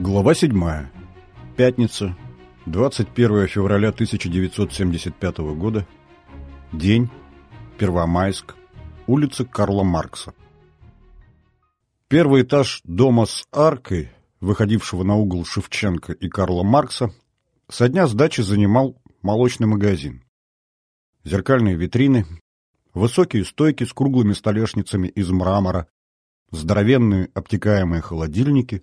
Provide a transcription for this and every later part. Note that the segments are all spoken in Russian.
Глава 7. Пятница, 21 февраля 1975 года. День. Первомайск. Улица Карла Маркса. Первый этаж дома с аркой, выходившего на угол Шевченко и Карла Маркса, со дня сдачи занимал молочный магазин. Зеркальные витрины, высокие стойки с круглыми столешницами из мрамора, здоровенные обтекаемые холодильники.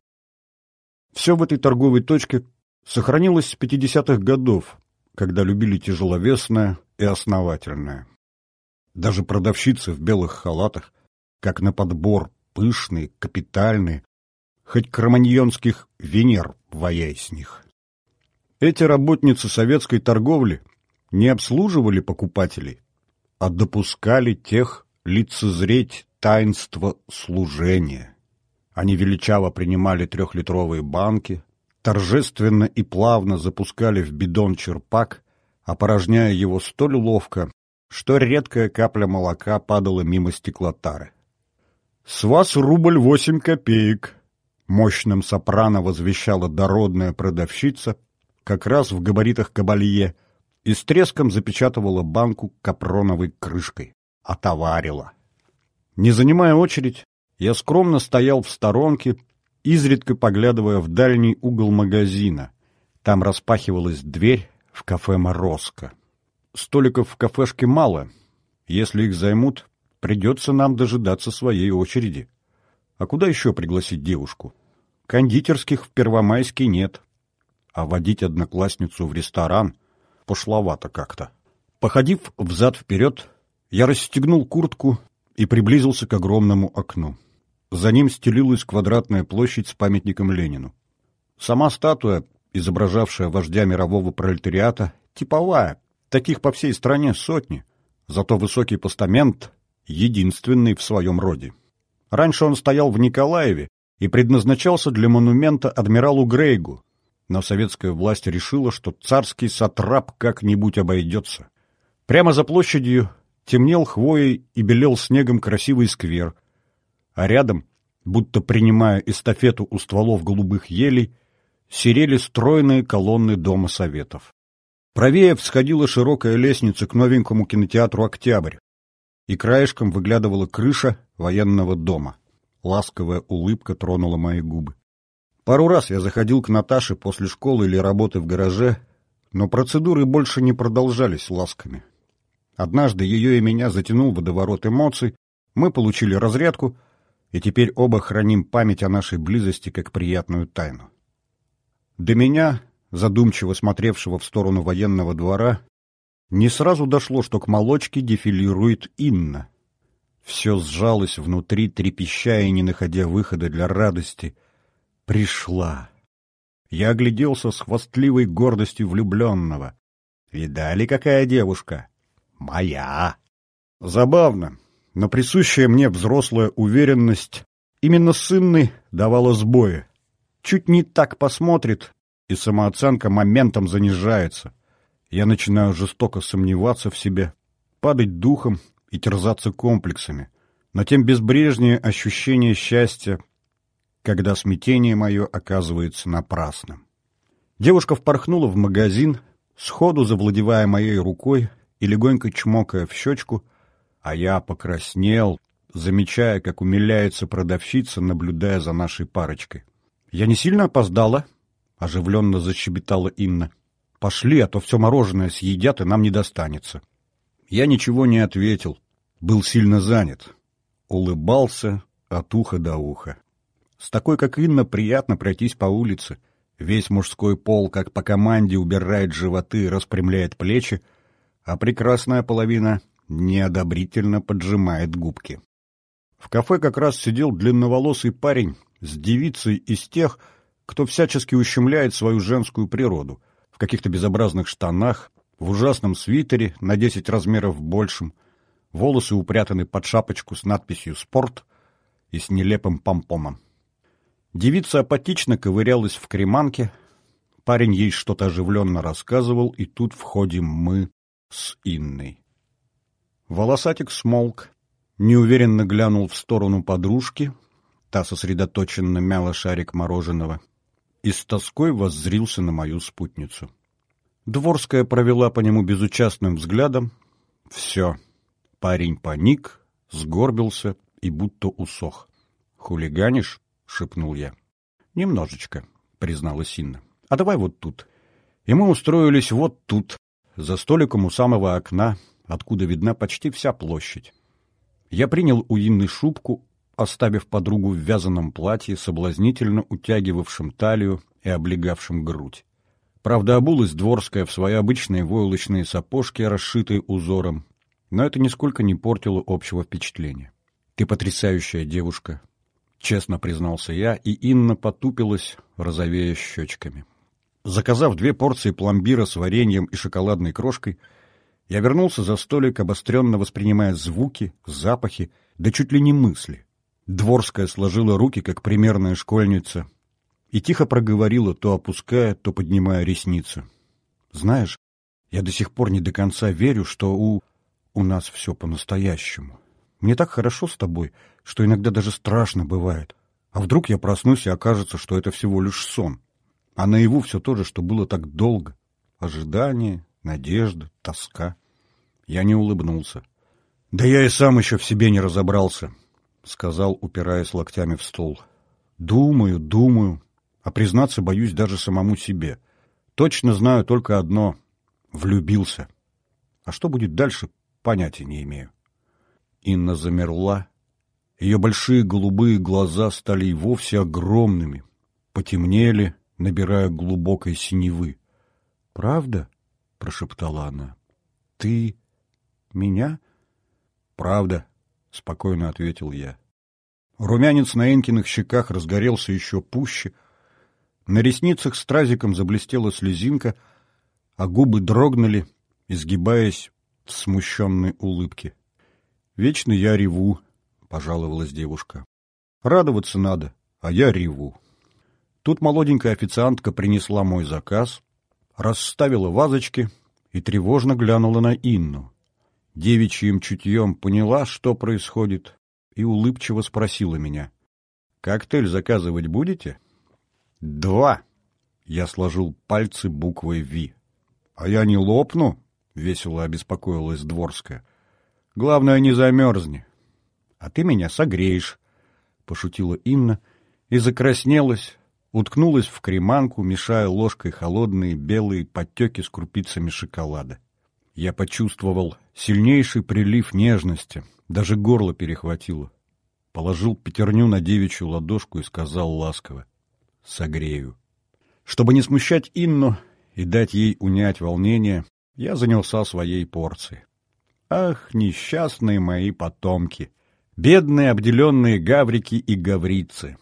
Все в этой торговой точке сохранилось с 50-х годов, когда любили тяжеловесное и основательное. Даже продавщицы в белых халатах, как на подбор, пышные, капитальные, хоть кроманьонских Венер ваяй с них. Эти работницы советской торговли не обслуживали покупателей, а допускали тех лицезреть таинство служения. Они величаво принимали трехлитровые банки, торжественно и плавно запускали в бидон черпак, опорожняя его столь ловко, что редкая капля молока падала мимо стеклотары. «С вас рубль восемь копеек», — мощным сопрано возвещала дородная продавщица, как раз в габаритах кабалье, и с треском запечатывала банку капроновой крышкой. Отоварила. Не занимая очередь, я скромно стоял в сторонке, изредка поглядывая в дальний угол магазина. Там распахивалась дверь в кафе «Морозко». Столиков в кафешке мало. Если их займут, придется нам дожидаться своей очереди. А куда еще пригласить девушку? Кондитерских в Первомайске нет. А водить одноклассницу в ресторан пошловато как-то. Походив взад-вперед, я расстегнул куртку и приблизился к огромному окну. За ним стелилась квадратная площадь с памятником Ленину. Сама статуя, изображавшая вождя мирового пролетариата, типовая, таких по всей стране сотни, зато высокий постамент единственный в своем роде. Раньше он стоял в Николаеве и предназначался для монумента адмиралу Грейгу, но советская власть решила, что царский сатрап как-нибудь обойдется. Прямо за площадью темнел хвоей и белел снегом красивый сквер, а рядом, будто принимая эстафету у стволов голубых елей, серели стройные колонны Дома Советов. Правее всходила широкая лестница к новенькому кинотеатру «Октябрь», и краешком выглядывала крыша военного дома. Ласковая улыбка тронула мои губы. Пару раз я заходил к Наташе после школы или работы в гараже, но процедуры больше не продолжались ласками. Однажды ее и меня затянул водоворот эмоций, мы получили разрядку, и теперь оба храним память о нашей близости как приятную тайну. До меня, задумчиво смотревшего в сторону военного двора, не сразу дошло, что к молочке дефилирует Инна. Все сжалось внутри, трепеща и не находя выхода для радости. Пришла. Я огляделся с хвастливой гордостью влюбленного. Видали, какая девушка? Моя. Забавно, но присущая мне взрослая уверенность именно с Инной давала сбои. Чуть не так посмотрит, и самооценка моментом занижается — я начинаю жестоко сомневаться в себе, падать духом и терзаться комплексами, но тем безбрежнее ощущение счастья, когда смятение мое оказывается напрасным. Девушка впорхнула в магазин, сходу завладевая моей рукой и легонько чмокая в щечку, а я покраснел, замечая, как умиляется продавщица, наблюдая за нашей парочкой. «Я не сильно опоздала?» — оживленно защебетала Инна. Пошли, а то все мороженое съедят, и нам не достанется. Я ничего не ответил, был сильно занят. Улыбался от уха до уха. С такой, как Инна, приятно пройтись по улице. Весь мужской пол, как по команде, убирает животы и распрямляет плечи, а прекрасная половина неодобрительно поджимает губки. В кафе как раз сидел длинноволосый парень с девицей из тех, кто всячески ущемляет свою женскую природу — в каких-то безобразных штанах, в ужасном свитере на десять размеров большим, волосы упрятаны под шапочку с надписью «Спорт» и с нелепым помпоном. Девица апатично ковырялась в креманке, парень ей что-то оживленно рассказывал, и тут входим мы с Инной. Волосатик смолк, неуверенно глянул в сторону подружки, та сосредоточенно мяла шарик мороженого — и с тоской воззрился на мою спутницу. Дворская провела по нему безучастным взглядом. Все. Парень паник, сгорбился и будто усох. «Хулиганишь?» — шепнул я. «Немножечко», — призналась Инна. «А давай вот тут». И мы устроились вот тут, за столиком у самого окна, откуда видна почти вся площадь. Я принял у Инны шубку, оставив подругу в вязаном платье, соблазнительно утягивавшем талию и облегавшем грудь. Правда, обулась дворская в свои обычные войлочные сапожки, расшитые узором, но это нисколько не портило общего впечатления. «Ты потрясающая девушка», — честно признался я, и Инна потупилась, розовея щечками. Заказав две порции пломбира с вареньем и шоколадной крошкой, я вернулся за столик, обостренно воспринимая звуки, запахи, да чуть ли не мысли. Дворская сложила руки, как примерная школьница, и тихо проговорила, то опуская, то поднимая ресницы. «Знаешь, я до сих пор не до конца верю, что у... у нас все по-настоящему. Мне так хорошо с тобой, что иногда даже страшно бывает. А вдруг я проснусь и окажется, что это всего лишь сон?» А наяву все то же, что было так долго. Ожидание, надежда, тоска. Я не улыбнулся. «Да я и сам еще в себе не разобрался», — сказал, упираясь локтями в стол. «Думаю, думаю, а признаться боюсь даже самому себе. Точно знаю только одно — влюбился. А что будет дальше, понятия не имею». Инна замерла. Ее большие голубые глаза стали и вовсе огромными, потемнели, набирая глубокой синевы. «Правда?» — прошептала она. «Ты меня?» «Правда», — спокойно ответил я. Румянец на Энкиных щеках разгорелся еще пуще. На ресницах с тразиком заблестела слезинка, а губы дрогнули, изгибаясь в смущенной улыбке. «Вечно я реву», — пожаловалась девушка. «Радоваться надо, а я реву». Тут молоденькая официантка принесла мой заказ, расставила вазочки и тревожно глянула на Инну. Девичьим чутьем поняла, что происходит, и улыбчиво спросила меня. «Коктейль заказывать будете?» «Два!» — я сложил пальцы буквой «Ви». «А я не лопну?» — весело обеспокоилась Дворская. «Главное, не замерзни». «А ты меня согреешь», — пошутила Инна и закраснелась, уткнулась в креманку, мешая ложкой холодные белые подтеки с крупицами шоколада. Я почувствовал сильнейший прилив нежности, даже горло перехватило. Положил пятерню на девичью ладошку и сказал ласково «Согрею». Чтобы не смущать Инну и дать ей унять волнение, я занялся своей порцией. Ах, несчастные мои потомки! Бедные обделенные гаврики и гаврицы!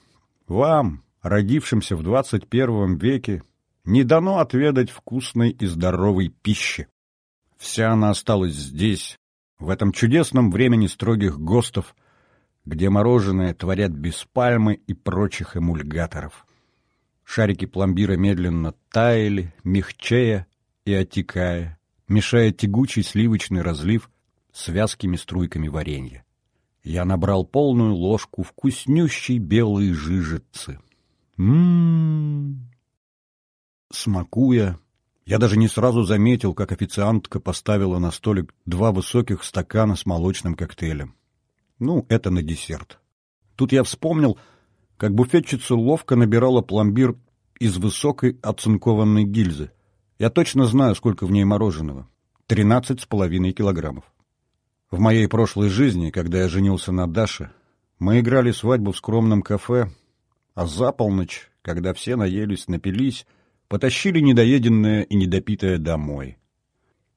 Вам, родившимся в 21 веке, не дано отведать вкусной и здоровой пищи. Вся она осталась здесь, в этом чудесном времени строгих ГОСТов, где мороженое творят без пальмы и прочих эмульгаторов. Шарики пломбира медленно таяли, мягчая и отекая, мешая тягучий сливочный разлив с вязкими струйками варенья. Я набрал полную ложку вкуснющей белой жижицы. Ммм. Смакуя, я даже не сразу заметил, как официантка поставила на столик два высоких стакана с молочным коктейлем. Ну, это на десерт. Тут я вспомнил, как буфетчица ловко набирала пломбир из высокой оцинкованной гильзы. Я точно знаю, сколько в ней мороженого. Тринадцать с половиной килограммов. В моей прошлой жизни, когда я женился на Даше, мы играли свадьбу в скромном кафе а за полночь, когда все наелись, напились, потащили недоеденное и недопитое домой.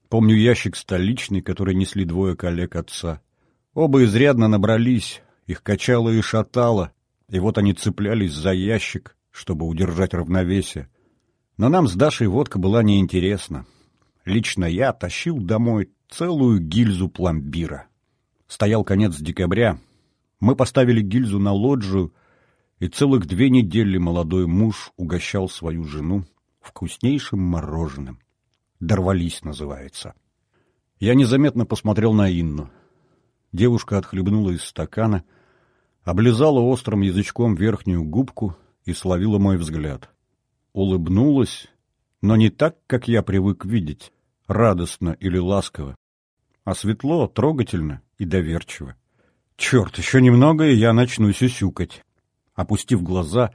Помню ящик столичный, который несли двое коллег отца. Оба изрядно набрались, их качало и шатало, и вот они цеплялись за ящик, чтобы удержать равновесие. Но нам с Дашей водка была неинтересна. Лично я тащил домой целую гильзу пломбира. Стоял конец декабря. Мы поставили гильзу на лоджию — и целых две недели молодой муж угощал свою жену вкуснейшим мороженым. «Дорвались» называется. Я незаметно посмотрел на Инну. Девушка отхлебнула из стакана, облизала острым язычком верхнюю губку и словила мой взгляд. улыбнулась, но не так, как я привык видеть, радостно или ласково, а светло, трогательно и доверчиво. Черт, еще немного, и я начну сюсюкать. Опустив глаза,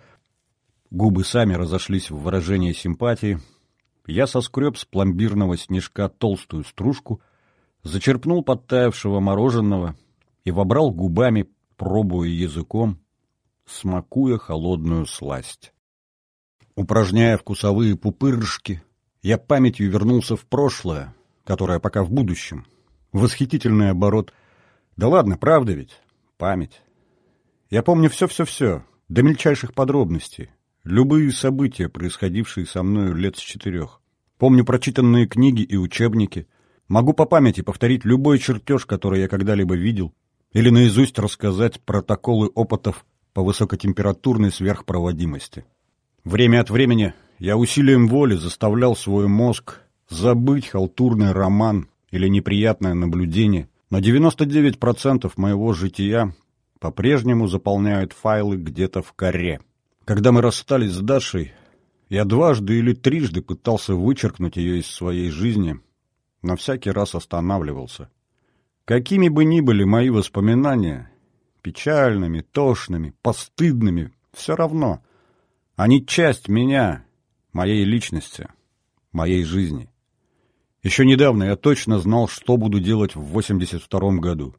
губы сами разошлись в выражение симпатии, я соскреб с пломбирного снежка толстую стружку, зачерпнул подтаявшего мороженого и вобрал губами, пробуя языком, смакуя холодную сласть. Упражняя вкусовые пупырышки, я памятью вернулся в прошлое, которое пока в будущем. Восхитительный оборот. Да ладно, правда ведь? Память. Я помню все-все-все, до мельчайших подробностей. Любые события, происходившие со мною лет с четырех. Помню прочитанные книги и учебники. Могу по памяти повторить любой чертеж, который я когда-либо видел, или наизусть рассказать протоколы опытов по высокотемпературной сверхпроводимости. Время от времени я усилием воли заставлял свой мозг забыть халтурный роман или неприятное наблюдение, но 99% моего жития по-прежнему заполняют файлы где-то в коре. Когда мы расстались с Дашей, я дважды или трижды пытался вычеркнуть ее из своей жизни, но всякий раз останавливался. Какими бы ни были мои воспоминания, печальными, тошными, постыдными, все равно. Они часть меня, моей личности, моей жизни. Еще недавно я точно знал, что буду делать в 82-м году.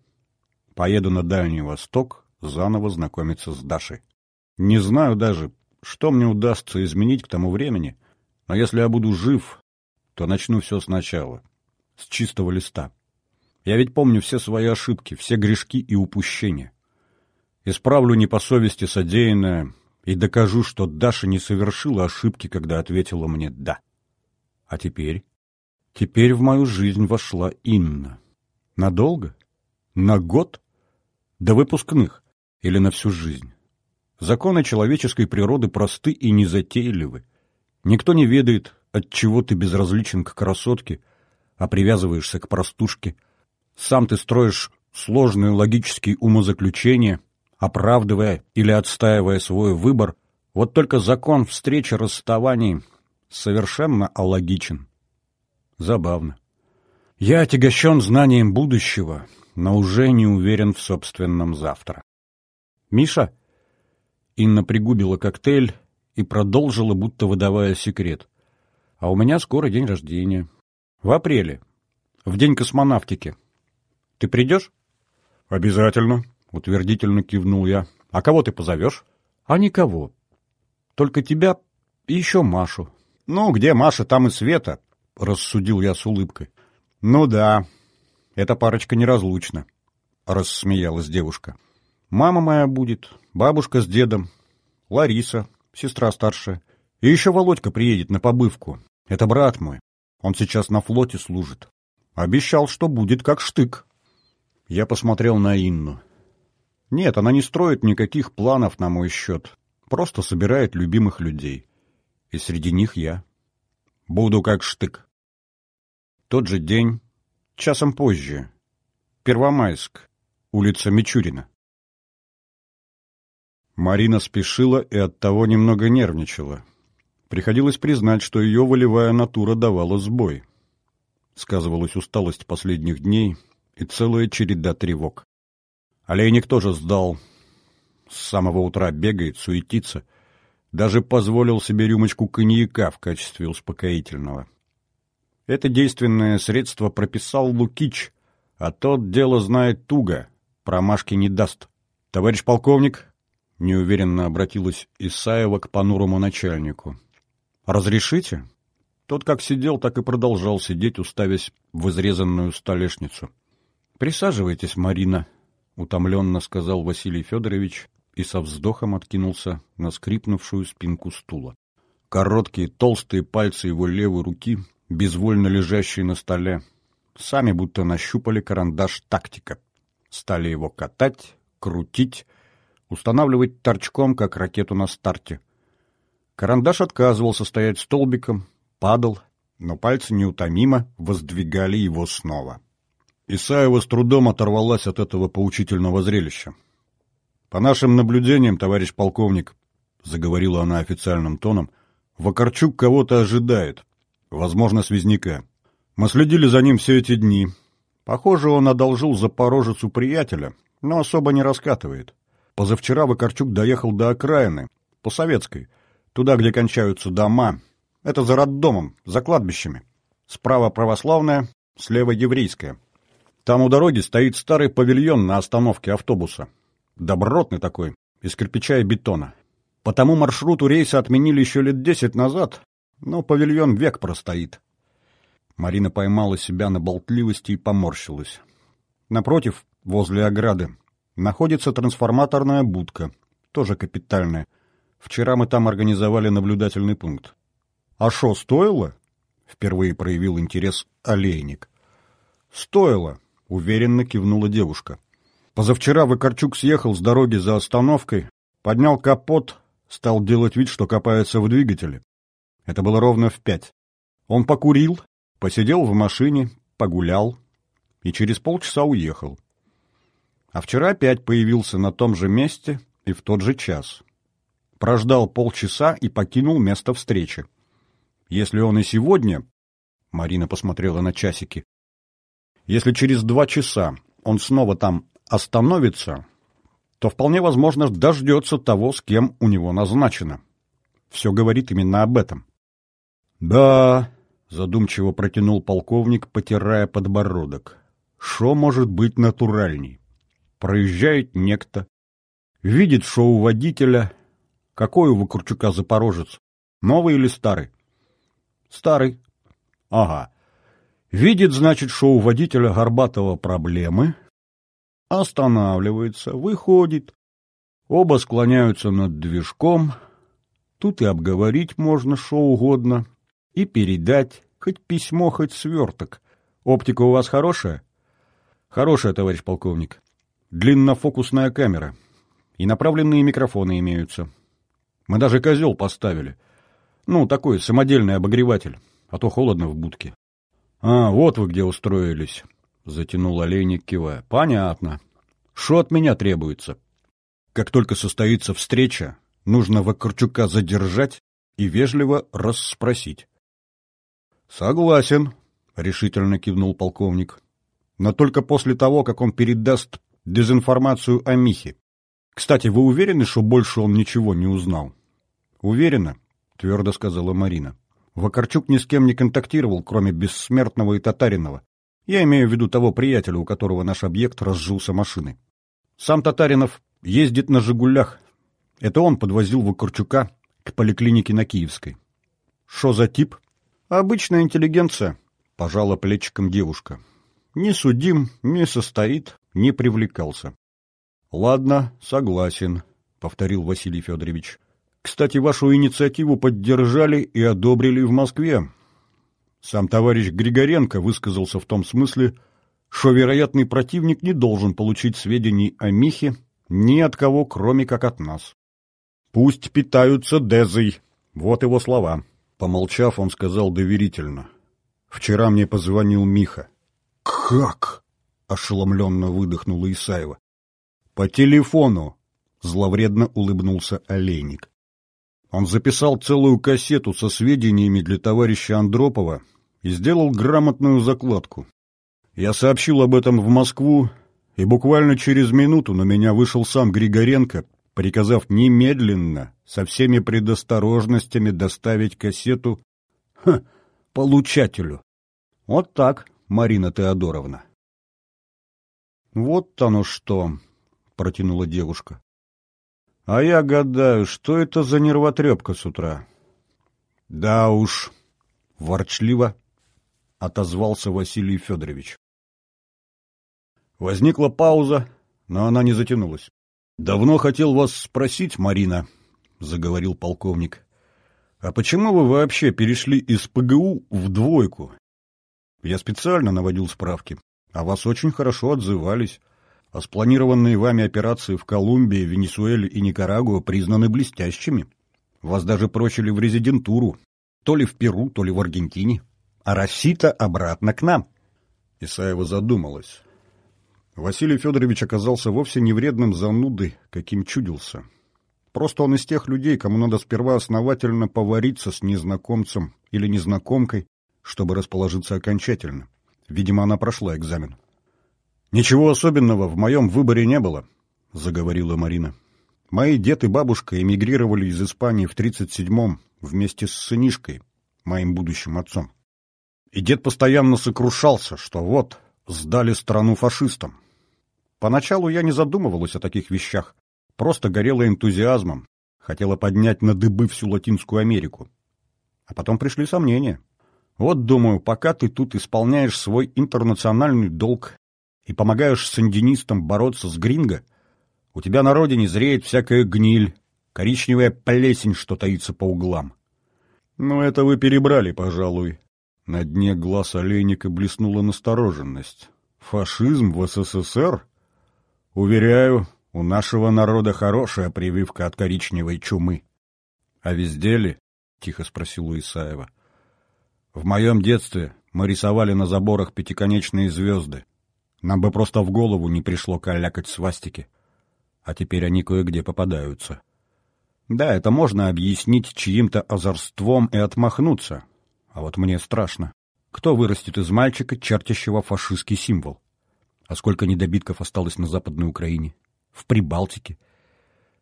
Поеду на Дальний Восток заново знакомиться с Дашей. Не знаю даже, что мне удастся изменить к тому времени, но если я буду жив, то начну все сначала, с чистого листа. Я ведь помню все свои ошибки, все грешки и упущения. Исправлю не по совести содеянное и докажу, что Даша не совершила ошибки, когда ответила мне «да». А теперь? Теперь в мою жизнь вошла Инна. Надолго? На год? До выпускных? Или на всю жизнь? Законы человеческой природы просты и незатейливы. Никто не ведает, от чего ты безразличен к красотке, а привязываешься к простушке. Сам ты строишь сложные логические умозаключения — оправдывая или отстаивая свой выбор, вот только закон встречи расставаний совершенно алогичен. Забавно. Я отягощен знанием будущего, но уже не уверен в собственном завтра. «Миша?» Инна пригубила коктейль и продолжила, будто выдавая секрет. «А у меня скоро день рождения. В апреле. В день космонавтики. Ты придешь?» «Обязательно», — утвердительно кивнул я. «А кого ты позовешь?» «А никого. Только тебя и еще Машу». «Ну, где Маша, там и Света», — рассудил я с улыбкой. «Ну да, эта парочка неразлучна», — рассмеялась девушка. «Мама моя будет, бабушка с дедом, Лариса, сестра старшая. И еще Володька приедет на побывку. Это брат мой. Он сейчас на флоте служит. Обещал, что будет как штык». Я посмотрел на Инну. Нет, она не строит никаких планов на мой счет. Просто собирает любимых людей. И среди них я. Буду как штык. Тот же день, часом позже. Первомайск, улица Мичурина. Марина спешила и оттого немного нервничала. Приходилось признать, что ее волевая натура давала сбой. Сказывалась усталость последних дней и целая череда тревог. Олейник тоже сдал. С самого утра бегает, суетится. Даже позволил себе рюмочку коньяка в качестве успокоительного. Это действенное средство прописал Лукич, а тот дело знает туго, промашки не даст. «Товарищ полковник», — неуверенно обратилась Исаева к понурому начальнику, — «разрешите?» Тот как сидел, так и продолжал сидеть, уставясь в изрезанную столешницу. «Присаживайтесь, Марина», — утомленно сказал Василий Федорович и со вздохом откинулся на скрипнувшую спинку стула. Короткие толстые пальцы его левой руки, безвольно лежащие на столе, сами будто нащупали карандаш тактика. Стали его катать, крутить, устанавливать торчком, как ракету на старте. Карандаш отказывался стоять столбиком, падал, но пальцы неутомимо воздвигали его снова. Исаева с трудом оторвалась от этого поучительного зрелища. «По нашим наблюдениям, товарищ полковник», — заговорила она официальным тоном, — Вакарчук кого-то ожидает. Возможно, связняка. Мы следили за ним все эти дни. Похоже, он одолжил запорожец у приятеля, но особо не раскатывает. Позавчера Вакарчук доехал до окраины, по Советской, туда, где кончаются дома. Это за роддомом, за кладбищами. Справа православная, слева еврейская. Там у дороги стоит старый павильон на остановке автобуса. Добротный такой, из кирпича и бетона. По тому маршруту рейса отменили еще лет десять назад, но павильон век простоит. Марина поймала себя на болтливости и поморщилась. Напротив, возле ограды, находится трансформаторная будка, тоже капитальная. Вчера мы там организовали наблюдательный пункт. А шо, стоило? Впервые проявил интерес олейник. Стоило, уверенно кивнула девушка. Позавчера Вакарчук съехал с дороги за остановкой, поднял капот, стал делать вид, что копается в двигателе. Это было ровно в пять. Он покурил, посидел в машине, погулял и через полчаса уехал. А вчера опять появился на том же месте и в тот же час. Прождал полчаса и покинул место встречи. Если он и сегодня... Марина посмотрела на часики. Если через два часа он снова там остановится, то вполне возможно дождется того, с кем у него назначено. Все говорит именно об этом. «Да», — задумчиво протянул полковник, потирая подбородок, — «шо может быть натуральней?» Проезжает некто, видит шоу водителя. Какой у Вакурчука запорожец? Новый или старый? Старый. Ага. Видит, значит, шоу водителя Горбатого проблемы. Останавливается, выходит. Оба склоняются над движком. Тут и обговорить можно что угодно. И передать, хоть письмо, хоть сверток. Оптика у вас хорошая? Хорошая, товарищ полковник. Длиннофокусная камера. И направленные микрофоны имеются. Мы даже козел поставили. Ну, такой самодельный обогреватель, а то холодно в будке. А, вот вы где устроились, затянул олейник, кивая. Понятно. Что от меня требуется? Как только состоится встреча, нужно Вакарчука задержать и вежливо расспросить. Согласен, решительно кивнул полковник. Но только после того, как он передаст дезинформацию о Михе. Кстати, вы уверены, что больше он ничего не узнал? Уверена, твердо сказала Марина. Вакарчук ни с кем не контактировал, кроме Бессмертного и Татаринова. Я имею в виду того приятеля, у которого наш объект разжился машиной. Сам Татаринов ездит на «Жигулях». Это он подвозил Вакарчука к поликлинике на Киевской. Что за тип? Обычная интеллигенция, пожала плечиком девушка. Не судим, не состоит, не привлекался. — Ладно, согласен, — повторил Василий Федорович. — Кстати, вашу инициативу поддержали и одобрили в Москве. Сам товарищ Григоренко высказался в том смысле, что вероятный противник не должен получить сведений о Михе ни от кого, кроме как от нас. «Пусть питаются дезой», — вот его слова. Помолчав, он сказал доверительно. «Вчера мне позвонил Миха». «Как?» ошеломленно выдохнула Исаева. По телефону, зловредно улыбнулся Олейник. Он записал целую кассету со сведениями для товарища Андропова и сделал грамотную закладку. Я сообщил об этом в Москву, и буквально через минуту на меня вышел сам Григоренко, приказав немедленно, со всеми предосторожностями доставить кассету ха, получателю. Вот так, Марина Теодоровна. «Вот оно что!» — протянула девушка. «А я гадаю, что это за нервотрепка с утра?» «Да уж!» — ворчливо отозвался Василий Федорович. Возникла пауза, но она не затянулась. «Давно хотел вас спросить, Марина», — заговорил полковник, «а почему вы вообще перешли из ПГУ в двойку? Я специально наводил справки. О вас очень хорошо отзывались. А спланированные вами операции в Колумбии, Венесуэле и Никарагуа признаны блестящими. Вас даже прочили в резидентуру. То ли в Перу, то ли в Аргентине. А Рассита обратно к нам. Исаева задумалась. Василий Федорович оказался вовсе не вредным занудой, каким чудился. Просто он из тех людей, кому надо сперва основательно повариться с незнакомцем или незнакомкой, чтобы расположиться окончательно. Видимо, она прошла экзамен. «Ничего особенного в моем выборе не было», — заговорила Марина. «Мои дед и бабушка эмигрировали из Испании в 37-м вместе с сынишкой, моим будущим отцом. И дед постоянно сокрушался, что вот, сдали страну фашистам. Поначалу я не задумывалась о таких вещах, просто горела энтузиазмом, хотела поднять на дыбы всю Латинскую Америку. А потом пришли сомнения. Вот, думаю, пока ты тут исполняешь свой интернациональный долг и помогаешь сандинистам бороться с гринго, у тебя на родине зреет всякая гниль, коричневая плесень, что таится по углам. Ну, это вы перебрали, пожалуй. На дне глаз олейника блеснула настороженность. Фашизм в СССР? Уверяю, у нашего народа хорошая прививка от коричневой чумы. — А везде ли? — тихо спросил у Исаева. — В моем детстве мы рисовали на заборах пятиконечные звезды. Нам бы просто в голову не пришло калякать свастики. А теперь они кое-где попадаются. Да, это можно объяснить чьим-то озорством и отмахнуться. А вот мне страшно. Кто вырастет из мальчика, чертящего фашистский символ? А сколько недобитков осталось на Западной Украине? В Прибалтике?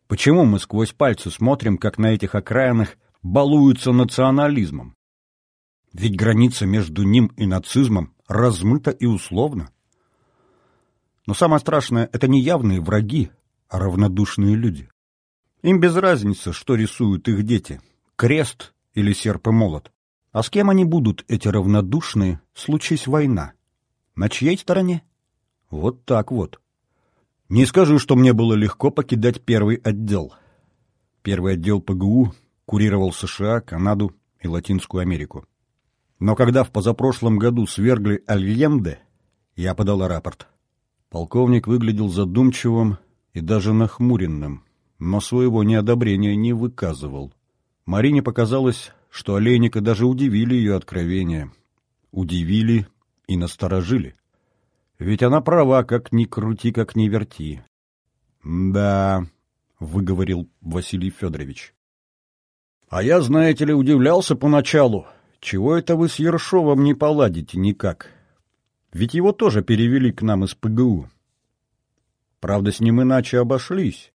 Почему мы сквозь пальцы смотрим, как на этих окраинах балуются национализмом? Ведь граница между ним и нацизмом размыта и условна. Но самое страшное — это не явные враги, а равнодушные люди. Им без разницы, что рисуют их дети — крест или серп и молот. А с кем они будут, эти равнодушные, случись война? На чьей стороне? Вот так вот. Не скажу, что мне было легко покидать первый отдел. Первый отдел ПГУ курировал США, Канаду и Латинскую Америку. Но когда в позапрошлом году свергли Альемде, я подала рапорт. Полковник выглядел задумчивым и даже нахмуренным, но своего неодобрения не выказывал. Марине показалось, что Олейника даже удивили ее откровения. Удивили и насторожили. Ведь она права, как ни крути, как ни верти. — Да, — выговорил Василий Федорович. — А я, знаете ли, удивлялся поначалу. Чего это вы с Ершовым не поладите никак? Ведь его тоже перевели к нам из ПГУ. Правда, с ним иначе обошлись.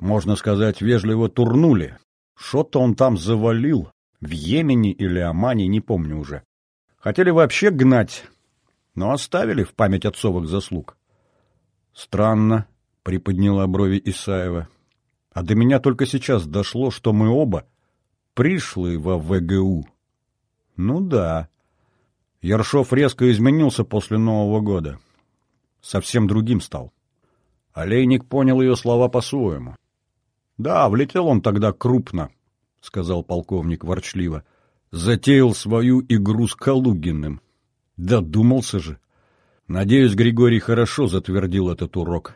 Можно сказать, вежливо турнули. Что-то он там завалил. В Йемене или Омане, не помню уже. Хотели вообще гнать, но оставили в память отцовых заслуг. Странно, приподняла брови Исаева. А до меня только сейчас дошло, что мы оба пришли во ВГУ. Ну да. Ершов резко изменился после Нового года. Совсем другим стал. Олейник понял ее слова по-своему. Да, влетел он тогда крупно, — сказал полковник ворчливо. Затеял свою игру с Калугиным. Додумался же. Надеюсь, Григорий хорошо затвердил этот урок.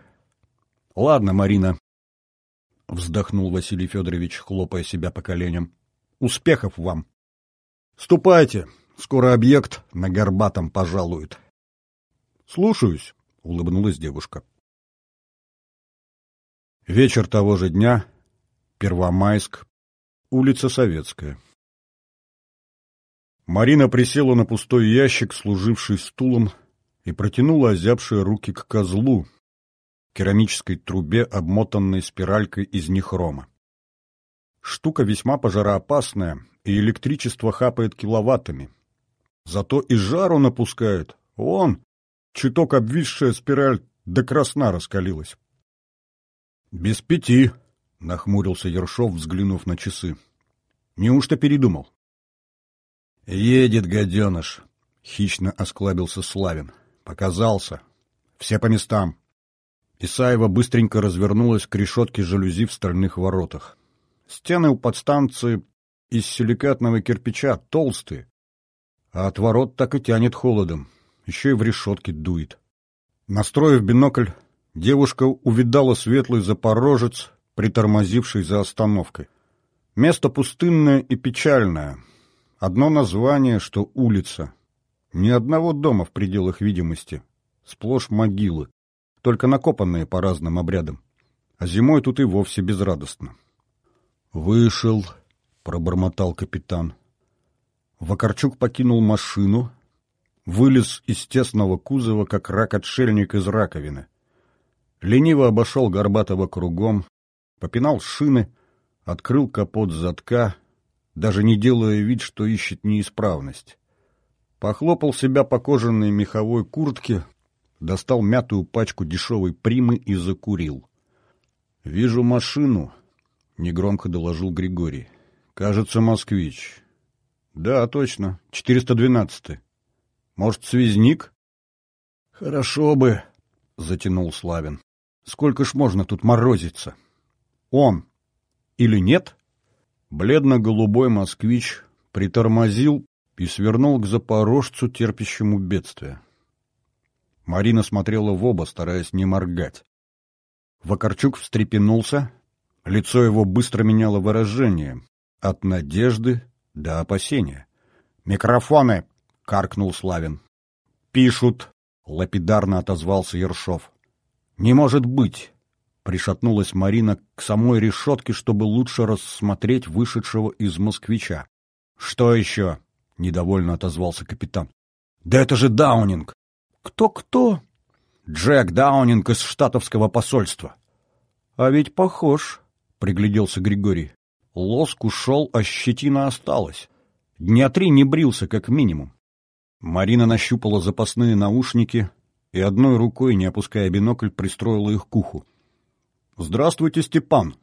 — Ладно, Марина, — вздохнул Василий Федорович, хлопая себя по коленям. — Успехов вам! — Ступайте, скоро объект на горбатом пожалует. — Слушаюсь, — улыбнулась девушка. Вечер того же дня, Первомайск, улица Советская. Марина присела на пустой ящик, служивший стулом, и протянула озябшие руки к козлу, керамической трубе, обмотанной спиралькой из нехрома. Штука весьма пожароопасная, и электричество хапает киловаттами. Зато и жару напускает. Вон, чуток обвисшая спираль до красна раскалилась. «Без пяти», — нахмурился Ершов, взглянув на часы. «Неужто передумал?» «Едет, гаденыш», — хищно осклабился Славин. «Показался. Все по местам». Исаева быстренько развернулась к решетке жалюзи в стальных воротах. Стены у подстанции из силикатного кирпича толстые, а от ворот так и тянет холодом, еще и в решетке дует. Настроив бинокль, девушка увидала светлый запорожец, притормозивший за остановкой. Место пустынное и печальное. Одно название, что улица. Ни одного дома в пределах видимости. Сплошь могилы, только накопанные по разным обрядам. а зимой тут и вовсе безрадостно. «Вышел», — пробормотал капитан. Вакарчук покинул машину, вылез из тесного кузова, как рак-отшельник из раковины. Лениво обошел Горбатого кругом, попинал шины, открыл капот задка, даже не делая вид, что ищет неисправность. Похлопал себя по кожаной меховой куртке, достал мятую пачку дешевой примы и закурил. «Вижу машину», — негромко доложил Григорий. «Кажется, москвич». «Да, точно, 412-й. Может, связник?» «Хорошо бы», — затянул Славин. «Сколько ж можно тут морозиться?» «Он или нет?» Бледно-голубой москвич притормозил и свернул к запорожцу, терпящему бедствие. Марина смотрела в оба, стараясь не моргать. Вакарчук встрепенулся, лицо его быстро меняло выражение, от надежды до опасения. «Микрофоны!» — каркнул Славин. «Пишут!» — лапидарно отозвался Ершов. «Не может быть!» — пришатнулась Марина к самой решетке, чтобы лучше рассмотреть вышедшего из москвича. «Что еще?» — недовольно отозвался капитан. «Да это же Даунинг!» «Кто-кто?» «Джек Даунинг из штатовского посольства». «А ведь похож», — пригляделся Григорий. Лоск ушел, а щетина осталась. Дня три не брился, как минимум. Марина нащупала запасные наушники и одной рукой, не опуская бинокль, пристроила их к уху. «Здравствуйте, Степан!»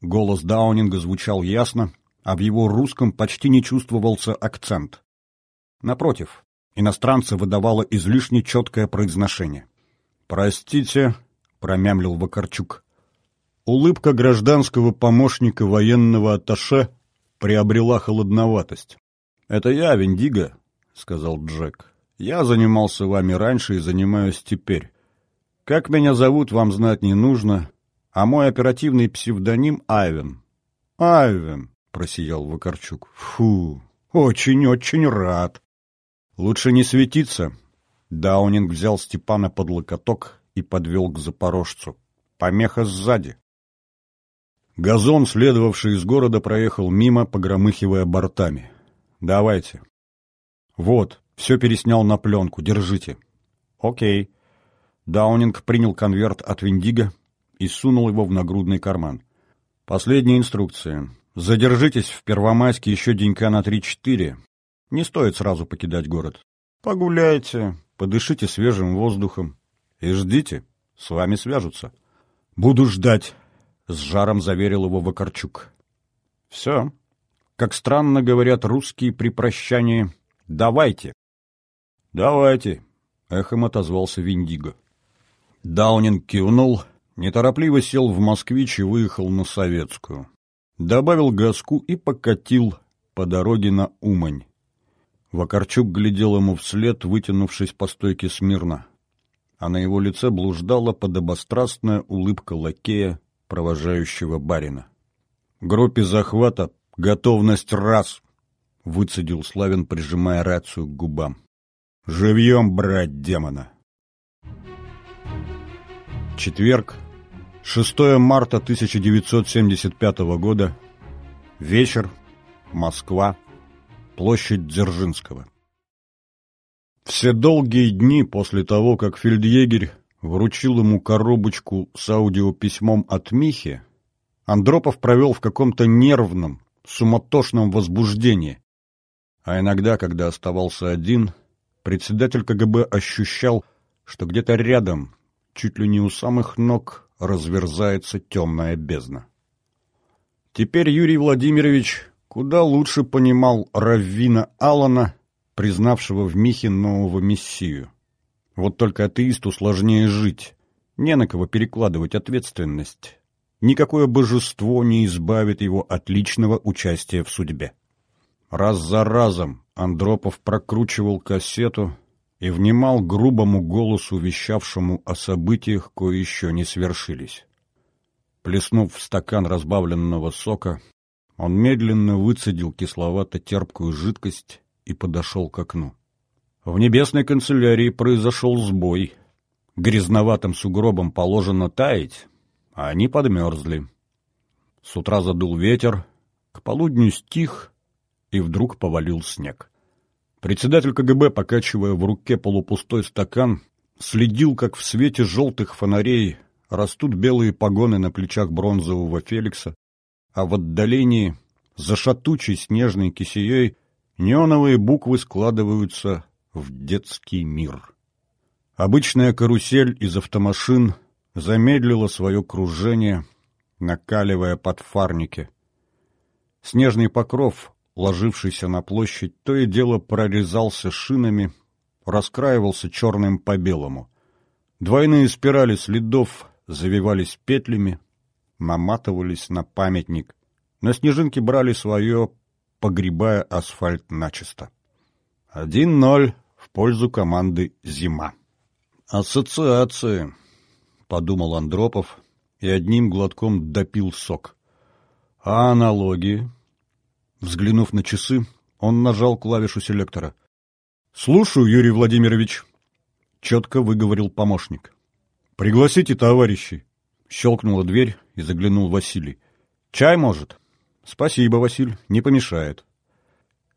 Голос Даунинга звучал ясно, а в его русском почти не чувствовался акцент. Напротив, иностранца выдавало излишне четкое произношение. «Простите», — промямлил Вакарчук. Улыбка гражданского помощника военного атташе приобрела холодноватость. «Это я, Виндиго», — сказал Джек. «Я занимался вами раньше и занимаюсь теперь. Как меня зовут, вам знать не нужно, а мой оперативный псевдоним Айвен». «Айвен», — просиял Вакарчук. «Фу, очень-очень рад». «Лучше не светиться». Даунинг взял Степана под локоток и подвел к запорожцу. Помеха сзади. Газон, следовавший из города, проехал мимо, погромыхивая бортами. «Давайте». «Вот, все переснял на пленку, держите». «Окей». Даунинг принял конверт от Виндиго и сунул его в нагрудный карман. «Последняя инструкция. Задержитесь в Первомайске еще денька на три-четыре. Не стоит сразу покидать город. Погуляйте, подышите свежим воздухом и ждите, с вами свяжутся». «Буду ждать», — с жаром заверил его Вакарчук. «Все. Как странно говорят русские при прощании. Давайте». «Давайте», — эхом отозвался Виндиго. Даунинг кивнул, неторопливо сел в «Москвич» и выехал на Советскую. Добавил газку и покатил по дороге на Умань. Вакарчук глядел ему вслед, вытянувшись по стойке смирно а на его лице блуждала подобострастная улыбка лакея, провожающего барина. «Группе захвата готовность раз!» — выцедил Славин, прижимая рацию к губам. «Живьем брать демона!» Четверг, 6 марта 1975 года, вечер, Москва, площадь Дзержинского. Все долгие дни после того, как фельдъегерь вручил ему коробочку с аудиописьмом от Михи, Андропов провел в каком-то нервном, суматошном возбуждении. А иногда, когда оставался один, председатель КГБ ощущал, что где-то рядом, чуть ли не у самых ног, разверзается темная бездна. Теперь Юрий Владимирович куда лучше понимал Раввина Алана признавшего в Михе нового мессию. Вот только атеисту сложнее жить, не на кого перекладывать ответственность. Никакое божество не избавит его от личного участия в судьбе. Раз за разом Андропов прокручивал кассету и внимал грубому голосу, вещавшему о событиях, кое еще не свершились. Плеснув в стакан разбавленного сока, он медленно выцедил кисловато-терпкую жидкость и подошел к окну. В небесной канцелярии произошел сбой. Грязноватым сугробом положено таять, а они подмерзли. С утра задул ветер, к полудню стих, и вдруг повалил снег. Председатель КГБ, покачивая в руке полупустой стакан, следил, как в свете желтых фонарей растут белые погоны на плечах бронзового Феликса, а в отдалении, за шатучей снежной кисеей, неоновые буквы складываются в детский мир. Обычная карусель из автомашин замедлила свое кружение, накаливая подфарники. Снежный покров, ложившийся на площадь, то и дело прорезался шинами, раскраивался черным по белому. Двойные спирали следов завивались петлями, наматывались на памятник, но снежинки брали свое, погребая асфальт начисто. Один ноль в пользу команды «Зима». «Ассоциации», — подумал Андропов и одним глотком допил сок. «А аналогии?» Взглянув на часы, он нажал клавишу селектора. «Слушаю, Юрий Владимирович», — четко выговорил помощник. «Пригласите товарищей». Щелкнула дверь и заглянул Василий. «Чай, может?» «Спасибо, Василь, не помешает».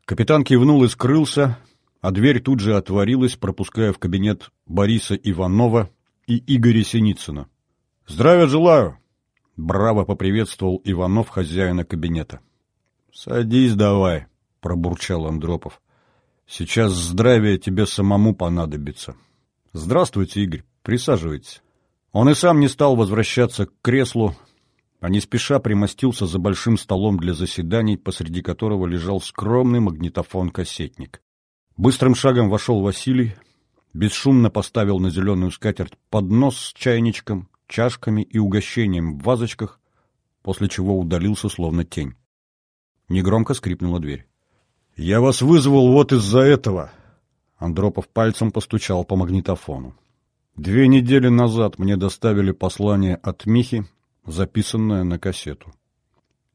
Капитан кивнул и скрылся, а дверь тут же отворилась, пропуская в кабинет Бориса Иванова и Игоря Синицына. «Здравия желаю!» — браво поприветствовал Иванов хозяина кабинета. «Садись давай», — пробурчал Андропов. «Сейчас здравие тебе самому понадобится». «Здравствуйте, Игорь, присаживайтесь». Он и сам не стал возвращаться к креслу, а не спеша примостился за большим столом для заседаний, посреди которого лежал скромный магнитофон-кассетник. Быстрым шагом вошел Василий, бесшумно поставил на зеленую скатерть поднос с чайничком, чашками и угощением в вазочках, после чего удалился словно тень. Негромко скрипнула дверь. «Я вас вызвал вот из-за этого!» Андропов пальцем постучал по магнитофону. «Две недели назад мне доставили послание от Михи, записанное на кассету.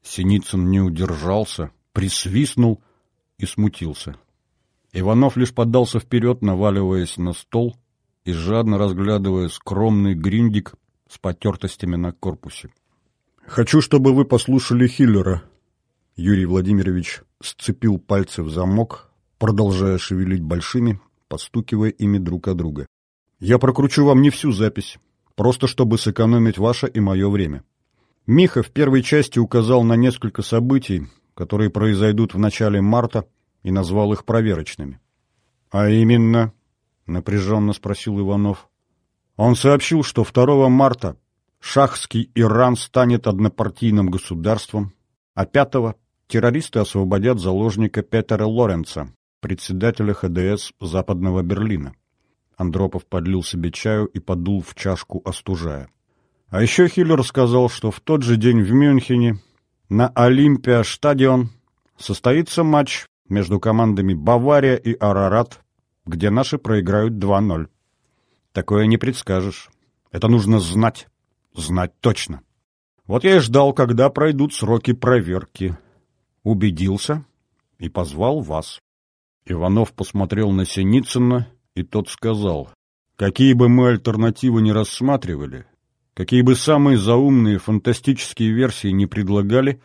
Синицын не удержался, присвистнул и смутился. Иванов лишь поддался вперед, наваливаясь на стол и жадно разглядывая скромный гриндик с потертостями на корпусе. «Хочу, чтобы вы послушали Хиллера». Юрий Владимирович сцепил пальцы в замок, продолжая шевелить большими, постукивая ими друг о друга. «Я прокручу вам не всю запись, просто чтобы сэкономить ваше и мое время. Миха в первой части указал на несколько событий, которые произойдут в начале марта, и назвал их проверочными. — А именно? — напряженно спросил Иванов. Он сообщил, что 2 марта шахский Иран станет однопартийным государством, а 5 террористы освободят заложника Петера Лоренца, председателя ХДС Западного Берлина. Андропов подлил себе чаю и подул в чашку, остужая. А еще Хиллер сказал, что в тот же день в Мюнхене на Олимпиа-стадион состоится матч между командами Бавария и Арарат, где наши проиграют 2-0. Такое не предскажешь. Это нужно знать. Знать точно. Вот я и ждал, когда пройдут сроки проверки. Убедился и позвал вас. Иванов посмотрел на Синицына, и тот сказал, какие бы мы альтернативы не рассматривали, какие бы самые заумные фантастические версии не предлагали,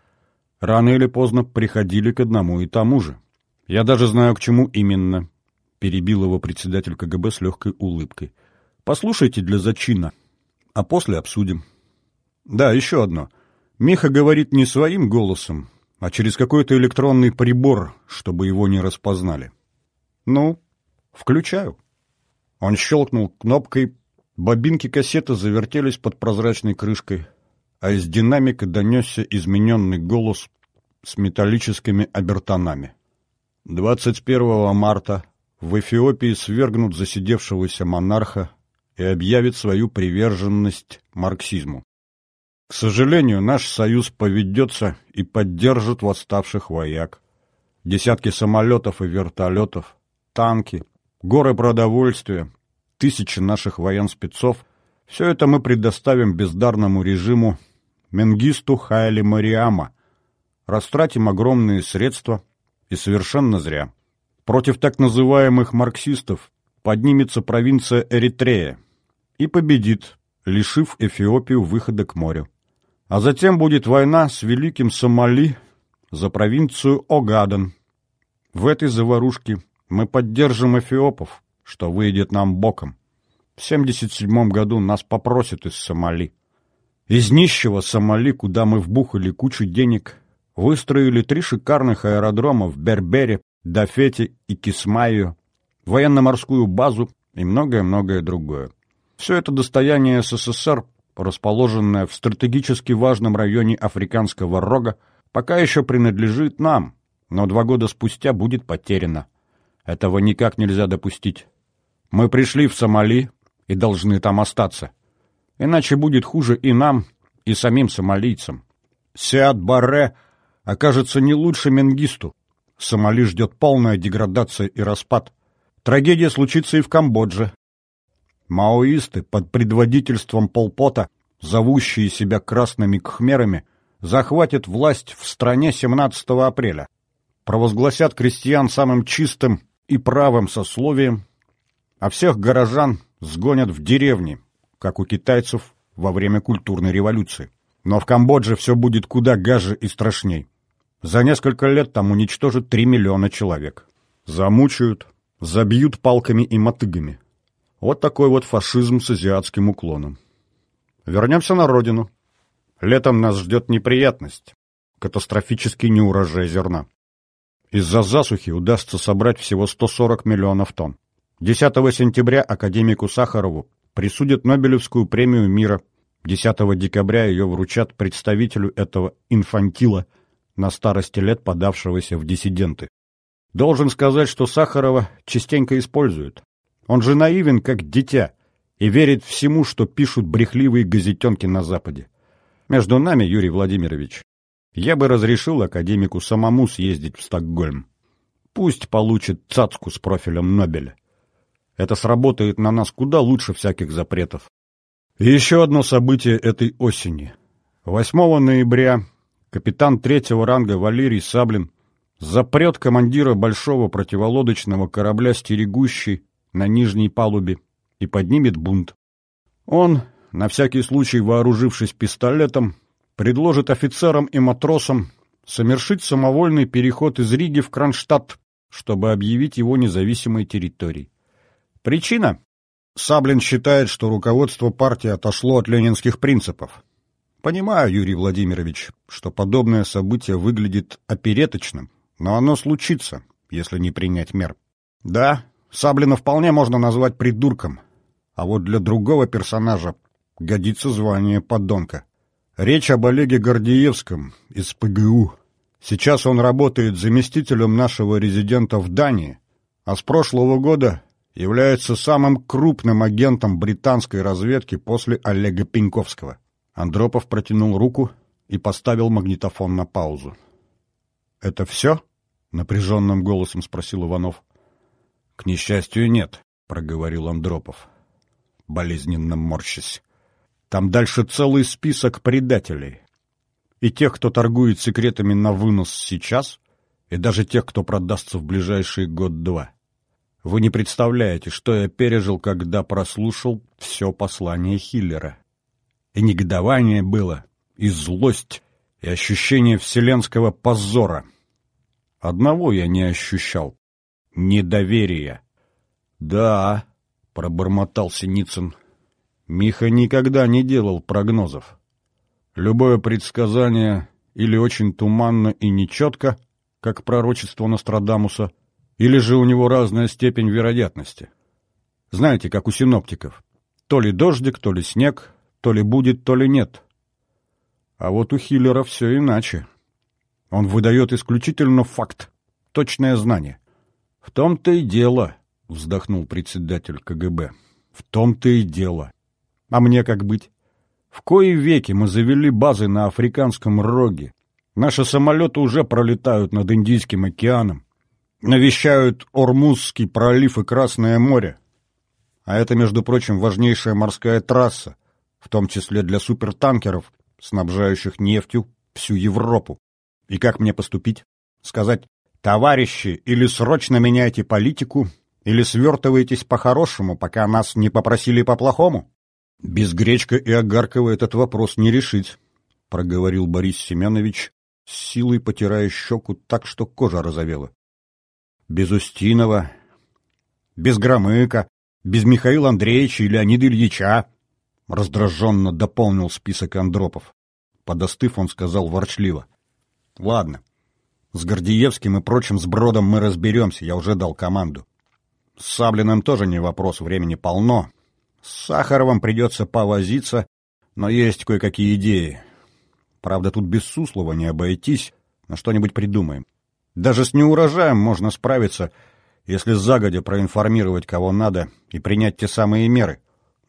рано или поздно приходили к одному и тому же. «Я даже знаю, к чему именно», — перебил его председатель КГБ с легкой улыбкой. «Послушайте для зачина, а после обсудим». «Да, еще одно. Миха говорит не своим голосом, а через какой-то электронный прибор, чтобы его не распознали». «Ну, включаю». Он щелкнул кнопкой, бобинки кассеты завертелись под прозрачной крышкой, а из динамика донесся измененный голос с металлическими обертонами. 21 марта в Эфиопии свергнут засидевшегося монарха и объявят свою приверженность марксизму. К сожалению, наш союз поведется и поддержит восставших вояк. Десятки самолетов и вертолетов, танки, горы продовольствия, тысячи наших военспецов – все это мы предоставим бездарному режиму Менгисту Хайли Мариама, растратим огромные средства – и совершенно зря. Против так называемых марксистов поднимется провинция Эритрея и победит, лишив Эфиопию выхода к морю. А затем будет война с великим Сомали за провинцию Огаден. В этой заварушке мы поддержим эфиопов, что выйдет нам боком. В 77 году нас попросят из Сомали. Из нищего Сомали, куда мы вбухали кучу денег, выстроили три шикарных аэродрома в Бербере, Дафете и Кисмайо, военно-морскую базу и многое-многое другое. Все это достояние СССР, расположенное в стратегически важном районе Африканского рога, пока еще принадлежит нам, но два года спустя будет потеряно. Этого никак нельзя допустить. Мы пришли в Сомали и должны там остаться. Иначе будет хуже и нам, и самим сомалийцам. Сиад Барре окажется не лучше Менгисту. Сомали ждет полная деградация и распад. Трагедия случится и в Камбодже. Маоисты под предводительством Полпота, зовущие себя красными кхмерами, захватят власть в стране 17 апреля. Провозгласят крестьян самым чистым и правым сословием, а всех горожан сгонят в деревни, как у китайцев во время культурной революции. Но в Камбодже все будет куда гаже и страшней. За несколько лет там уничтожат 3 миллиона человек. Замучают, забьют палками и мотыгами. Вот такой вот фашизм с азиатским уклоном. Вернемся на родину. Летом нас ждет неприятность. Катастрофический неурожай зерна. Из-за засухи удастся собрать всего 140 миллионов тонн. 10 сентября академику Сахарову присудят Нобелевскую премию мира. 10 декабря ее вручат представителю этого инфантила, на старости лет подавшегося в диссиденты. Должен сказать, что Сахарова частенько используют. Он же наивен, как дитя, и верит всему, что пишут брехливые газетенки на Западе. Между нами, Юрий Владимирович, я бы разрешил академику самому съездить в Стокгольм. Пусть получит цацку с профилем Нобеля. Это сработает на нас куда лучше всяких запретов. И еще одно событие этой осени. 8 ноября капитан третьего ранга Валерий Саблин запрет командира большого противолодочного корабля «Стерегущий» на нижней палубе и поднимет бунт. Он, на всякий случай вооружившись пистолетом, предложит офицерам и матросам совершить самовольный переход из Риги в Кронштадт, чтобы объявить его независимой территорией. Причина? Саблин считает, что руководство партии отошло от ленинских принципов. Понимаю, Юрий Владимирович, что подобное событие выглядит опереточным, но оно случится, если не принять мер. Да, Саблина вполне можно назвать придурком, а вот для другого персонажа годится звание подонка. Речь об Олеге Гордеевском из ПГУ. Сейчас он работает заместителем нашего резидента в Дании, а с прошлого года является самым крупным агентом британской разведки после Олега Пеньковского. Андропов протянул руку и поставил магнитофон на паузу. «Это все?» — напряженным голосом спросил Иванов. «К несчастью, нет», — проговорил Андропов, болезненно морщась. «Там дальше целый список предателей. И тех, кто торгует секретами на вынос сейчас, и даже тех, кто продастся в ближайший год-два. Вы не представляете, что я пережил, когда прослушал все послание Хиллера. И негодование было, и злость, и ощущение вселенского позора. Одного я не ощущал — недоверия. «Да», — пробормотал Синицын, — «Миха никогда не делал прогнозов. Любое предсказание или очень туманно и нечетко, как пророчество Нострадамуса — или же у него разная степень вероятности? Знаете, как у синоптиков. То ли дождик, то ли снег, то ли будет, то ли нет. А вот у Хиллера все иначе. Он выдает исключительно факт, точное знание. В том-то и дело, вздохнул председатель КГБ. В том-то и дело. А мне как быть? В кои веки мы завели базы на Африканском роге. Наши самолеты уже пролетают над Индийским океаном навещают Ормузский пролив и Красное море. А это, между прочим, важнейшая морская трасса, в том числе для супертанкеров, снабжающих нефтью всю Европу. И как мне поступить? Сказать, товарищи, или срочно меняйте политику, или свертывайтесь по-хорошему, пока нас не попросили по-плохому? Без Гречка и Агаркова этот вопрос не решить. — проговорил Борис Семенович, с силой потирая щеку так, что кожа розовела. «Без Устинова, без Громыка, без Михаила Андреевича и Леонида Ильича», — раздраженно дополнил список Андропов. Подостыв, он сказал ворчливо. «Ладно, с Гордеевским и прочим сбродом мы разберемся, я уже дал команду. С Саблиным тоже не вопрос, времени полно. С Сахаровым придется повозиться, но есть кое-какие идеи. Правда, тут без Суслова не обойтись, но что-нибудь придумаем. Даже с неурожаем можно справиться, если загодя проинформировать кого надо и принять те самые меры.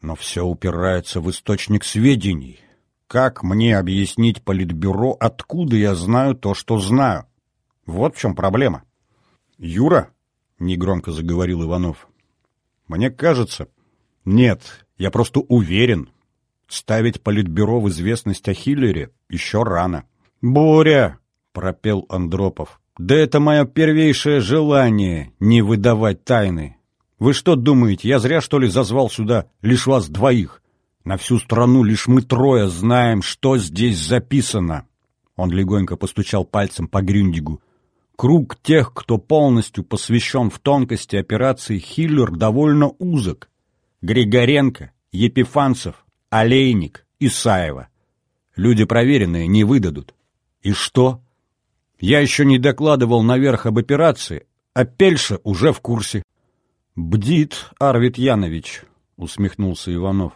Но все упирается в источник сведений. Как мне объяснить Политбюро, откуда я знаю то, что знаю? Вот в чем проблема. Юра, — негромко заговорил Иванов, — мне кажется... Нет, я просто уверен, Ставить политбюро в известность о Хиллере еще рано. «Боря!» — пропел Андропов. «Да это мое первейшее желание — не выдавать тайны. Вы что думаете, я зря, что ли, зазвал сюда лишь вас двоих? На всю страну лишь мы трое знаем, что здесь записано». Он легонько постучал пальцем по Грюндигу. Круг тех, кто полностью посвящен в тонкости операции «Хиллер» довольно узок. Григоренко, Епифанцев, Олейник, Исаева. Люди проверенные не выдадут. И что? Я еще не докладывал наверх об операции, а Пельша уже в курсе. «Бдит, Арвид Янович», — усмехнулся Иванов.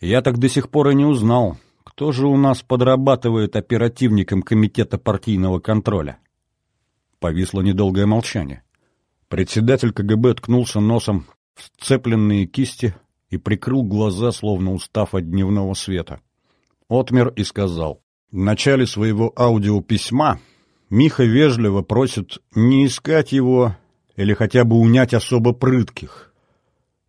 «Я так до сих пор и не узнал, кто же у нас подрабатывает оперативником Комитета партийного контроля». Повисло недолгое молчание. Председатель КГБ ткнулся носом в сцепленные кисти, и прикрыл глаза, словно устав от дневного света. Отмер и сказал. В начале своего аудиописьма Миха вежливо просит не искать его или хотя бы унять особо прытких.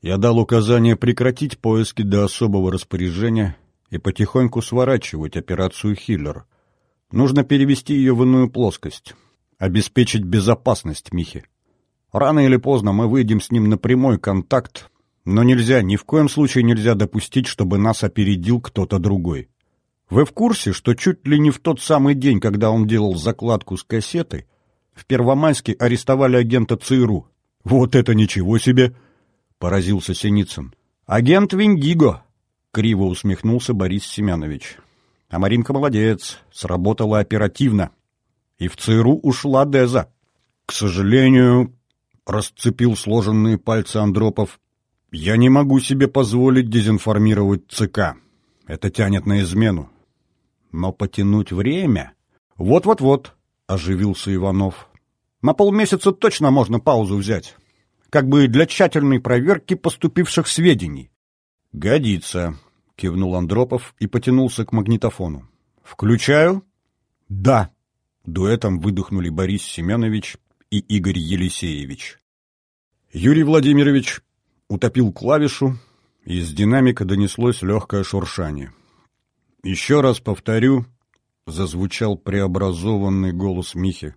Я дал указание прекратить поиски до особого распоряжения и потихоньку сворачивать операцию «Хиллер». Нужно перевести ее в иную плоскость, обеспечить безопасность Михи. Рано или поздно мы выйдем с ним на прямой контакт, но нельзя, ни в коем случае нельзя допустить, чтобы нас опередил кто-то другой. Вы в курсе, что чуть ли не в тот самый день, когда он делал закладку с кассеты, в Первомайске арестовали агента ЦРУ? Вот это ничего себе! Поразился Синицын. Агент Виндиго! Криво усмехнулся Борис Семенович. А Маринка молодец, сработала оперативно. И в ЦРУ ушла Деза. К сожалению, расцепил сложенные пальцы Андропов, я не могу себе позволить дезинформировать ЦК. Это тянет на измену. Но потянуть время... Вот-вот-вот, оживился Иванов. На полмесяца точно можно паузу взять. Как бы для тщательной проверки поступивших сведений. Годится, кивнул Андропов и потянулся к магнитофону. Включаю? Да. Дуэтом выдохнули Борис Семенович и Игорь Елисеевич. Юрий Владимирович, утопил клавишу, и из динамика донеслось легкое шуршание. «Еще раз повторю», — зазвучал преобразованный голос Михи.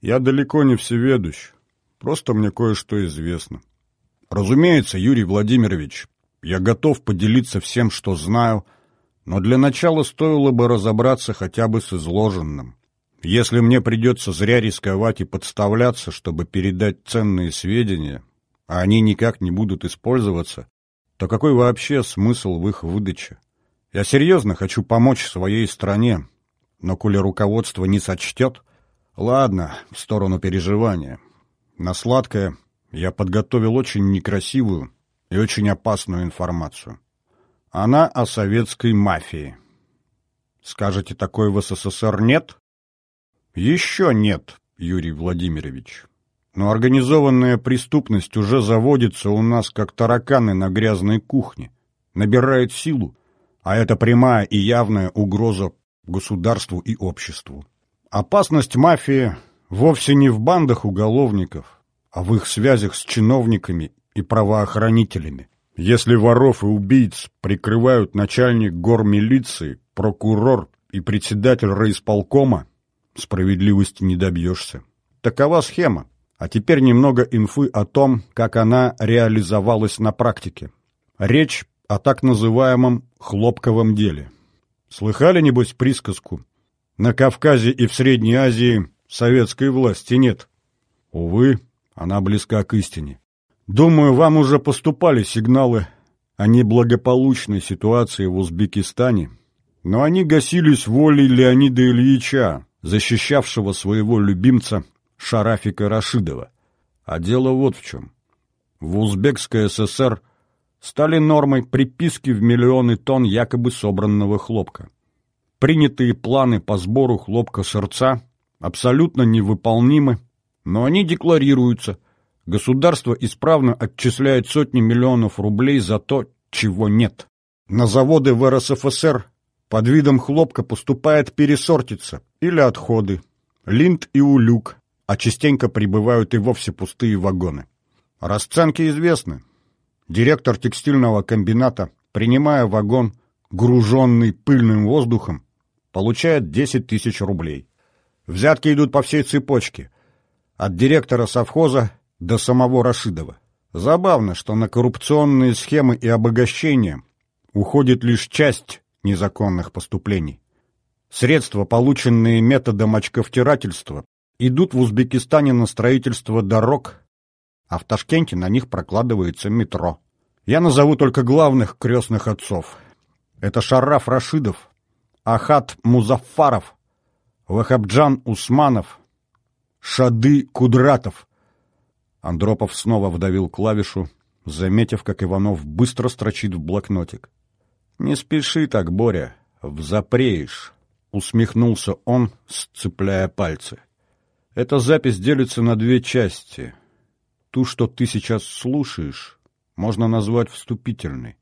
«Я далеко не всеведущ, просто мне кое-что известно. Разумеется, Юрий Владимирович, я готов поделиться всем, что знаю, но для начала стоило бы разобраться хотя бы с изложенным. Если мне придется зря рисковать и подставляться, чтобы передать ценные сведения, а они никак не будут использоваться, то какой вообще смысл в их выдаче? Я серьезно хочу помочь своей стране, но коли руководство не сочтет, ладно, в сторону переживания. На сладкое я подготовил очень некрасивую и очень опасную информацию. Она о советской мафии. Скажете, такой в СССР нет? Еще нет, Юрий Владимирович. Но организованная преступность уже заводится у нас, как тараканы на грязной кухне, набирает силу, а это прямая и явная угроза государству и обществу. Опасность мафии вовсе не в бандах уголовников, а в их связях с чиновниками и правоохранителями. Если воров и убийц прикрывают начальник гор милиции, прокурор и председатель райисполкома, справедливости не добьешься. Такова схема. А теперь немного инфы о том, как она реализовалась на практике. Речь о так называемом «хлопковом деле». Слыхали, небось, присказку? На Кавказе и в Средней Азии советской власти нет. Увы, она близка к истине. Думаю, вам уже поступали сигналы о неблагополучной ситуации в Узбекистане, но они гасились волей Леонида Ильича, защищавшего своего любимца Шарафика Рашидова. А дело вот в чем. В Узбекской ССР стали нормой приписки в миллионы тонн якобы собранного хлопка. Принятые планы по сбору хлопка сердца абсолютно невыполнимы, но они декларируются. Государство исправно отчисляет сотни миллионов рублей за то, чего нет. На заводы в РСФСР под видом хлопка поступает пересортица или отходы, линд и улюк, а частенько прибывают и вовсе пустые вагоны. Расценки известны. Директор текстильного комбината, принимая вагон, груженный пыльным воздухом, получает 10 тысяч рублей. Взятки идут по всей цепочке. От директора совхоза до самого Рашидова. Забавно, что на коррупционные схемы и обогащения уходит лишь часть незаконных поступлений. Средства, полученные методом очковтирательства, идут в Узбекистане на строительство дорог, а в Ташкенте на них прокладывается метро. Я назову только главных крестных отцов. Это Шараф Рашидов, Ахат Музаффаров, Вахабджан Усманов, Шады Кудратов. Андропов снова вдавил клавишу, заметив, как Иванов быстро строчит в блокнотик. «Не спеши так, Боря, взапреешь», — усмехнулся он, сцепляя пальцы. «Эта запись делится на две части. Ту, что ты сейчас слушаешь, можно назвать вступительной.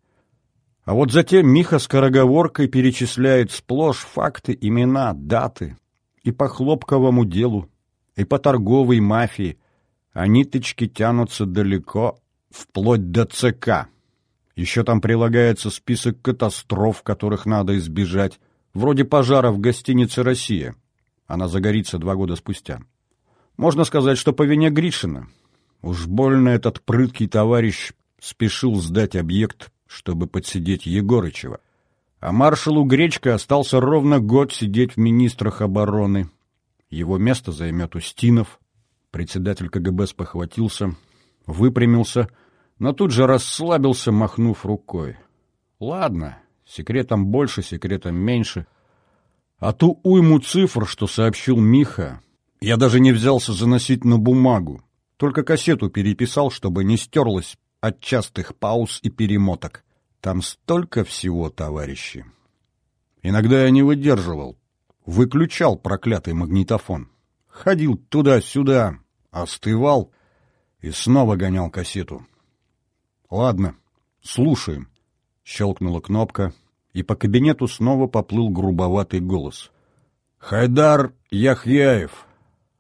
А вот затем Миха скороговоркой перечисляет сплошь факты, имена, даты. И по хлопковому делу, и по торговой мафии. А ниточки тянутся далеко, вплоть до ЦК. Еще там прилагается список катастроф, которых надо избежать, вроде пожара в гостинице «Россия». Она загорится два года спустя. Можно сказать, что по вине Гришина. Уж больно этот прыткий товарищ спешил сдать объект, чтобы подсидеть Егорычева. А маршалу Гречко остался ровно год сидеть в министрах обороны. Его место займет Устинов. Председатель КГБ спохватился, выпрямился, но тут же расслабился, махнув рукой. Ладно, секретом больше, секретом меньше. А ту уйму цифр, что сообщил Миха, я даже не взялся заносить на бумагу. Только кассету переписал, чтобы не стерлась от частых пауз и перемоток. Там столько всего, товарищи. Иногда я не выдерживал. Выключал проклятый магнитофон. Ходил туда-сюда, остывал и снова гонял кассету. Ладно, слушаем. Щелкнула кнопка, и по кабинету снова поплыл грубоватый голос. Хайдар Яхьяев,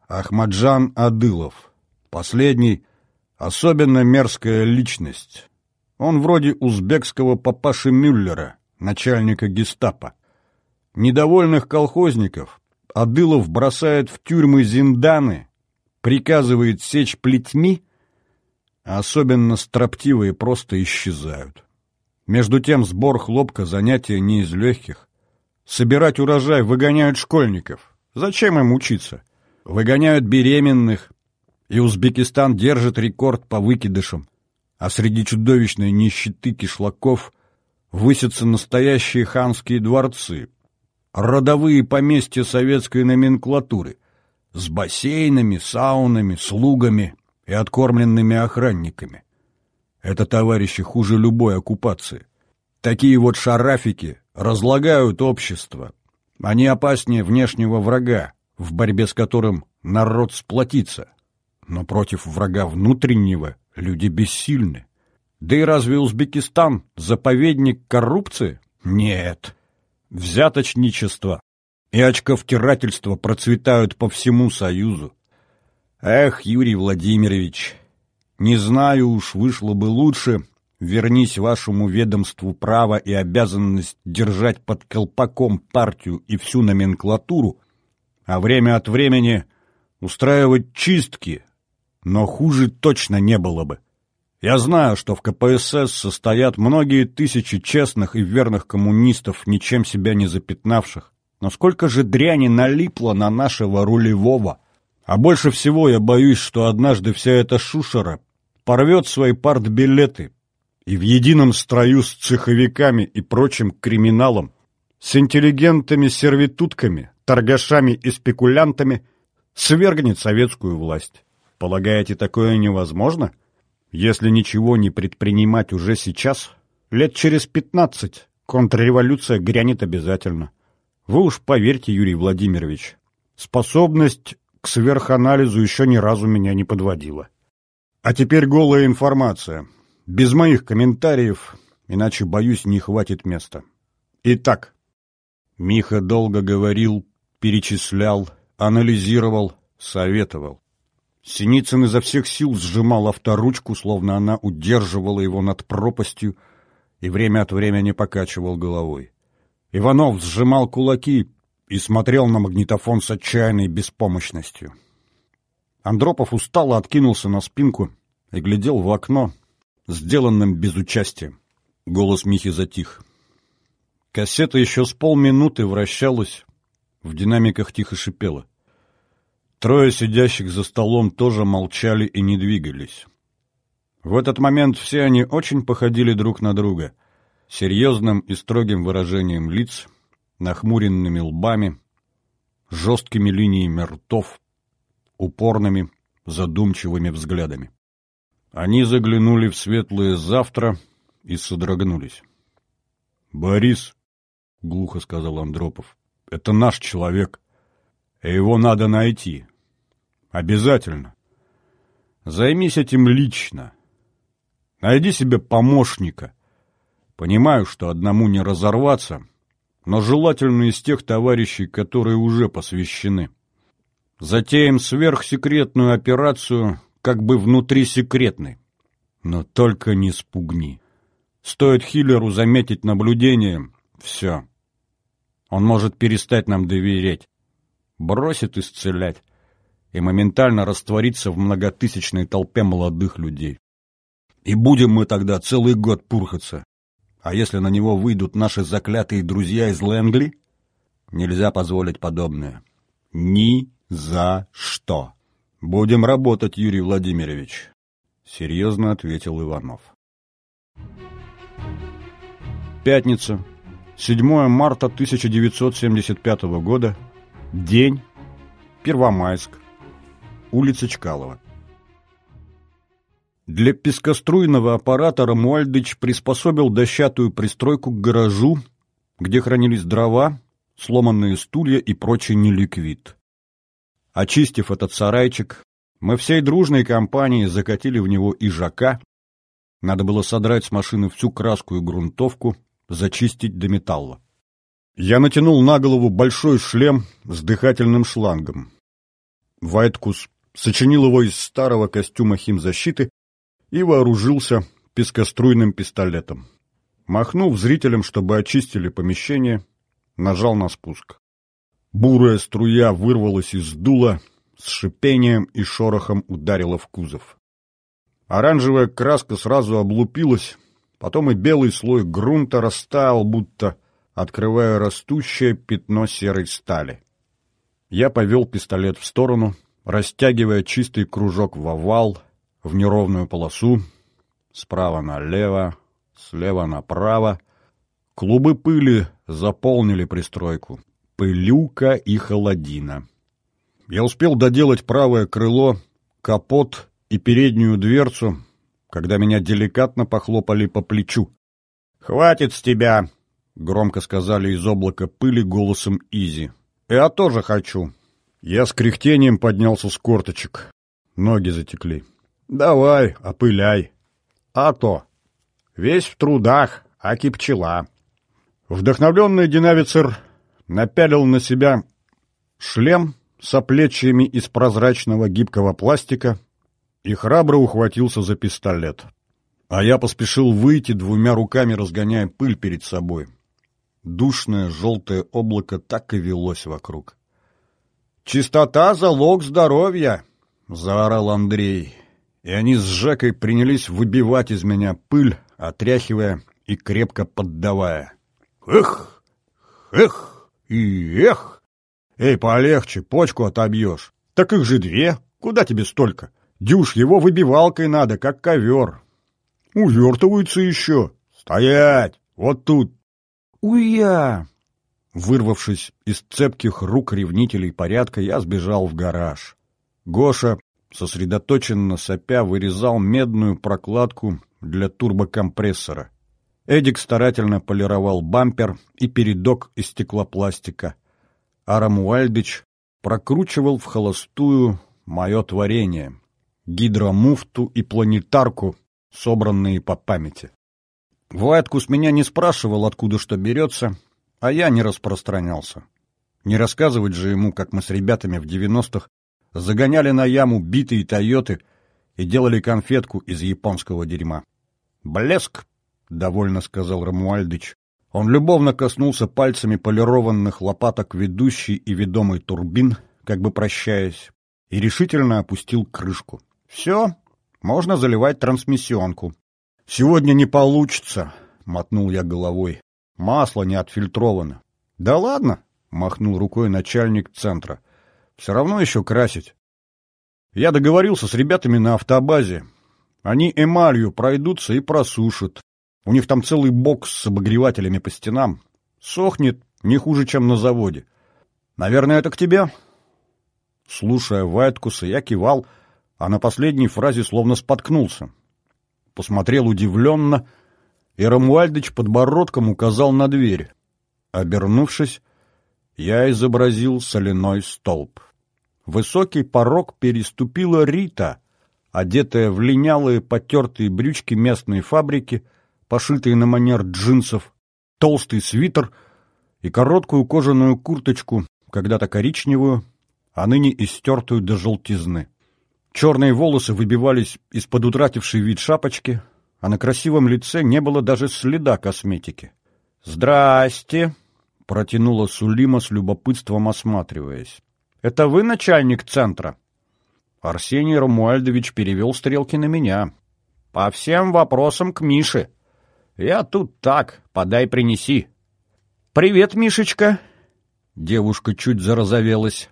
Ахмаджан Адылов. Последний — особенно мерзкая личность. Он вроде узбекского папаши Мюллера, начальника гестапо. Недовольных колхозников Адылов бросает в тюрьмы зинданы, приказывает сечь плетьми, а особенно строптивые просто исчезают. Между тем сбор хлопка занятие не из легких. Собирать урожай выгоняют школьников. Зачем им учиться? Выгоняют беременных, и Узбекистан держит рекорд по выкидышам, а среди чудовищной нищеты кишлаков высятся настоящие ханские дворцы, родовые поместья советской номенклатуры с бассейнами, саунами, слугами и откормленными охранниками. Это, товарищи, хуже любой оккупации. Такие вот шарафики разлагают общество. Они опаснее внешнего врага, в борьбе с которым народ сплотится. Но против врага внутреннего люди бессильны. Да и разве Узбекистан заповедник коррупции? Нет. Взяточничество и очковтирательство процветают по всему Союзу. Эх, Юрий Владимирович, не знаю уж, вышло бы лучше, вернись вашему ведомству право и обязанность держать под колпаком партию и всю номенклатуру, а время от времени устраивать чистки, но хуже точно не было бы. Я знаю, что в КПСС состоят многие тысячи честных и верных коммунистов, ничем себя не запятнавших. Но сколько же дряни налипло на нашего рулевого? А больше всего я боюсь, что однажды вся эта шушера порвет свои партбилеты и в едином строю с цеховиками и прочим криминалом, с интеллигентами-сервитутками, торгашами и спекулянтами свергнет советскую власть. Полагаете, такое невозможно? Если ничего не предпринимать уже сейчас, лет через пятнадцать контрреволюция грянет обязательно. Вы уж поверьте, Юрий Владимирович, способность к сверханализу еще ни разу меня не подводила. А теперь голая информация. Без моих комментариев, иначе, боюсь, не хватит места. Итак, Миха долго говорил, перечислял, анализировал, советовал. Синицын изо всех сил сжимал авторучку, словно она удерживала его над пропастью, и время от времени покачивал головой. Иванов сжимал кулаки и смотрел на магнитофон с отчаянной беспомощностью. Андропов устало откинулся на спинку и глядел в окно, сделанным без участия. Голос Михи затих. Кассета еще с полминуты вращалась, в динамиках тихо шипела. Трое сидящих за столом тоже молчали и не двигались. В этот момент все они очень походили друг на друга — серьезным и строгим выражением лиц, нахмуренными лбами, жесткими линиями ртов, упорными, задумчивыми взглядами. Они заглянули в светлое завтра и содрогнулись. «Борис», — глухо сказал Андропов, — «это наш человек, и его надо найти. Обязательно. Займись этим лично. Найди себе помощника, Понимаю, что одному не разорваться, но желательно из тех товарищей, которые уже посвящены. Затеем сверхсекретную операцию, как бы внутри секретной. Но только не спугни. Стоит Хиллеру заметить наблюдение — все. Он может перестать нам доверять, бросит исцелять и моментально раствориться в многотысячной толпе молодых людей. И будем мы тогда целый год пурхаться, а если на него выйдут наши заклятые друзья из Лэнгли? Нельзя позволить подобное. Ни за что. Будем работать, Юрий Владимирович, серьезно ответил Иванов. Пятница, 7 марта 1975 года, день, Первомайск, улица Чкалова. Для пескоструйного аппарата Рамуальдыч приспособил дощатую пристройку к гаражу, где хранились дрова, сломанные стулья и прочий неликвид. Очистив этот сарайчик, мы всей дружной компанией закатили в него ижака. Надо было содрать с машины всю краску и грунтовку, зачистить до металла. Я натянул на голову большой шлем с дыхательным шлангом. Вайткус сочинил его из старого костюма химзащиты и вооружился пескоструйным пистолетом. Махнув зрителям, чтобы очистили помещение, нажал на спуск. Бурая струя вырвалась из дула, с шипением и шорохом ударила в кузов. Оранжевая краска сразу облупилась, потом и белый слой грунта растаял, будто открывая растущее пятно серой стали. Я повел пистолет в сторону, растягивая чистый кружок в овал, в неровную полосу, справа налево, слева направо. Клубы пыли заполнили пристройку. Пылюка и холодина. Я успел доделать правое крыло, капот и переднюю дверцу, когда меня деликатно похлопали по плечу. «Хватит с тебя!» — громко сказали из облака пыли голосом Изи. «Я тоже хочу!» Я с кряхтением поднялся с корточек. Ноги затекли. Давай, опыляй. А то. Весь в трудах, аки пчела. Вдохновленный динавицер напялил на себя шлем с оплечьями из прозрачного гибкого пластика и храбро ухватился за пистолет. А я поспешил выйти, двумя руками разгоняя пыль перед собой. Душное желтое облако так и велось вокруг. «Чистота — залог здоровья!» — заорал Андрей и они с Жекой принялись выбивать из меня пыль, отряхивая и крепко поддавая. «Эх! Эх! И эх! Эй, полегче, почку отобьешь. Так их же две, куда тебе столько? Дюш, его выбивалкой надо, как ковер. Увертываются еще. Стоять! Вот тут!» «Уя!» Вырвавшись из цепких рук ревнителей порядка, я сбежал в гараж. Гоша, сосредоточенно сопя, вырезал медную прокладку для турбокомпрессора. Эдик старательно полировал бампер и передок из стеклопластика. А Рамуальдыч прокручивал в холостую мое творение — гидромуфту и планетарку, собранные по памяти. Вайткус меня не спрашивал, откуда что берется, а я не распространялся. Не рассказывать же ему, как мы с ребятами в девяностых загоняли на яму битые «Тойоты» и делали конфетку из японского дерьма. «Блеск!» — довольно сказал Рамуальдыч. Он любовно коснулся пальцами полированных лопаток ведущей и ведомой турбин, как бы прощаясь, и решительно опустил крышку. «Все, можно заливать трансмиссионку». «Сегодня не получится», — мотнул я головой. Масло не отфильтровано. Да ладно, махнул рукой начальник центра. Все равно еще красить. Я договорился с ребятами на автобазе. Они эмалью пройдутся и просушат. У них там целый бокс с обогревателями по стенам. Сохнет не хуже, чем на заводе. Наверное, это к тебе? Слушая Вайткуса, я кивал, а на последней фразе словно споткнулся. Посмотрел удивленно — и Рамуальдыч подбородком указал на дверь. Обернувшись, я изобразил соляной столб. Высокий порог переступила Рита, одетая в линялые потертые брючки местной фабрики, пошитые на манер джинсов, толстый свитер и короткую кожаную курточку, когда-то коричневую, а ныне истертую до желтизны. Черные волосы выбивались из-под утратившей вид шапочки, а на красивом лице не было даже следа косметики. «Здрасте!» — протянула Сулима с любопытством осматриваясь. «Это вы начальник центра?» Арсений Ромуальдович перевел стрелки на меня. «По всем вопросам к Мише. Я тут так, подай принеси». «Привет, Мишечка!» Девушка чуть зарозовелась.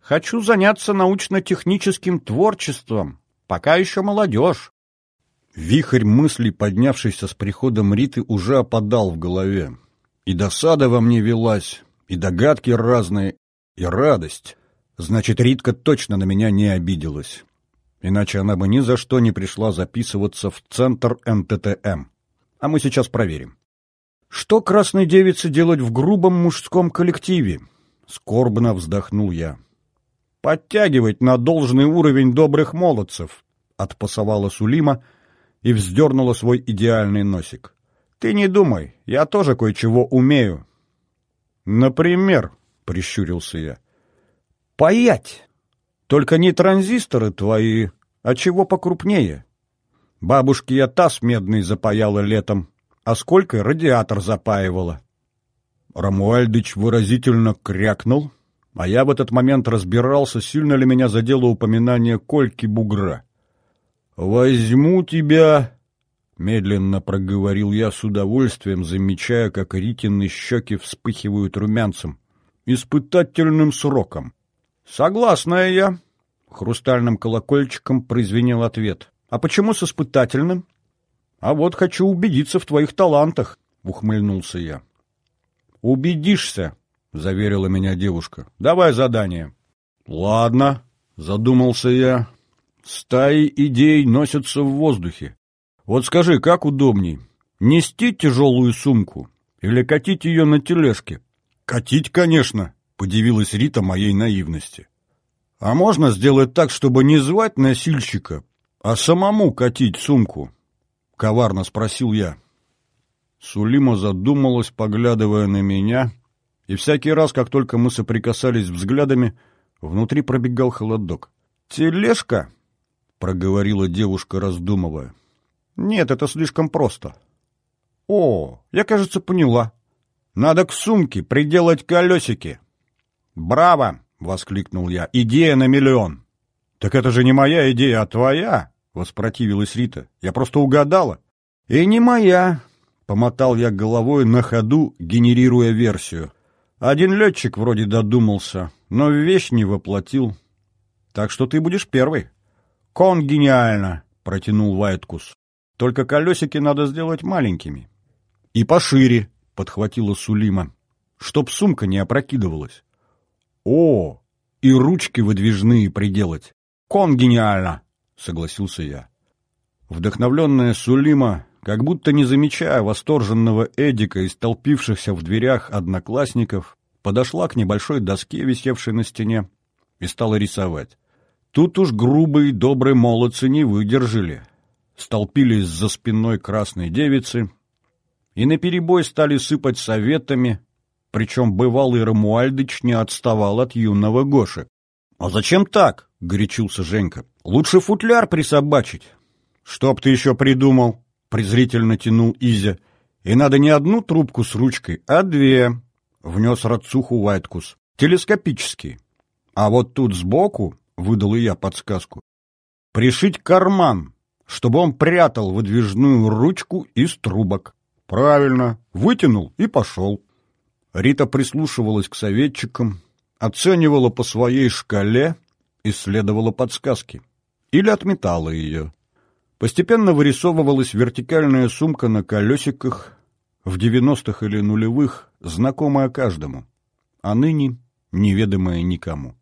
«Хочу заняться научно-техническим творчеством. Пока еще молодежь. Вихрь мыслей, поднявшийся с приходом Риты, уже опадал в голове. И досада во мне велась, и догадки разные, и радость. Значит, Ритка точно на меня не обиделась. Иначе она бы ни за что не пришла записываться в центр НТТМ. А мы сейчас проверим. Что красной девице делать в грубом мужском коллективе? Скорбно вздохнул я. Подтягивать на должный уровень добрых молодцев, отпасовала Сулима, — и вздернула свой идеальный носик. «Ты не думай, я тоже кое-чего умею». «Например», — прищурился я, — «паять. Только не транзисторы твои, а чего покрупнее. Бабушке я таз медный запаяла летом, а сколько радиатор запаивала». Рамуальдыч выразительно крякнул, а я в этот момент разбирался, сильно ли меня задело упоминание Кольки Бугра. «Возьму тебя...» — медленно проговорил я с удовольствием, замечая, как Ритины щеки вспыхивают румянцем. «Испытательным сроком». «Согласная я», — хрустальным колокольчиком прозвенел ответ. «А почему с испытательным?» «А вот хочу убедиться в твоих талантах», — ухмыльнулся я. «Убедишься», — заверила меня девушка. «Давай задание». «Ладно», — задумался я, Стаи идей носятся в воздухе. Вот скажи, как удобней? Нести тяжелую сумку или катить ее на тележке? Катить, конечно, подивилась Рита моей наивности. А можно сделать так, чтобы не звать носильщика, а самому катить сумку? Коварно спросил я. Сулима задумалась, поглядывая на меня, и всякий раз, как только мы соприкасались взглядами, внутри пробегал холодок. «Тележка?» — проговорила девушка, раздумывая. «Нет, это слишком просто». «О, я, кажется, поняла. Надо к сумке приделать колесики». «Браво!» — воскликнул я. «Идея на миллион!» «Так это же не моя идея, а твоя!» — воспротивилась Рита. «Я просто угадала». «И не моя», — помотал я головой на ходу, генерируя версию. «Один летчик вроде додумался, но вещь не воплотил. Так что ты будешь первый». «Кон гениально», — протянул Вайткус. «Только колесики надо сделать маленькими». «И пошире», — подхватила Сулима, — «чтоб сумка не опрокидывалась». «О, и ручки выдвижные приделать». «Кон гениально», — согласился я. Вдохновленная Сулима, как будто не замечая восторженного Эдика и столпившихся в дверях одноклассников, подошла к небольшой доске, висевшей на стене, и стала рисовать. Тут уж грубые добрые молодцы не выдержали. Столпились за спиной красной девицы и наперебой стали сыпать советами, причем бывалый Рамуальдыч не отставал от юного Гоши. «А зачем так?» — горячился Женька. «Лучше футляр присобачить». «Чтоб ты еще придумал?» — презрительно тянул Изя. «И надо не одну трубку с ручкой, а две», — внес Рацуху Вайткус. «Телескопические. А вот тут сбоку, — выдал и я подсказку, — пришить карман, чтобы он прятал выдвижную ручку из трубок». «Правильно. Вытянул и пошел». Рита прислушивалась к советчикам, оценивала по своей шкале, исследовала подсказки. Или отметала ее. Постепенно вырисовывалась вертикальная сумка на колесиках, в девяностых или нулевых, знакомая каждому, а ныне неведомая никому.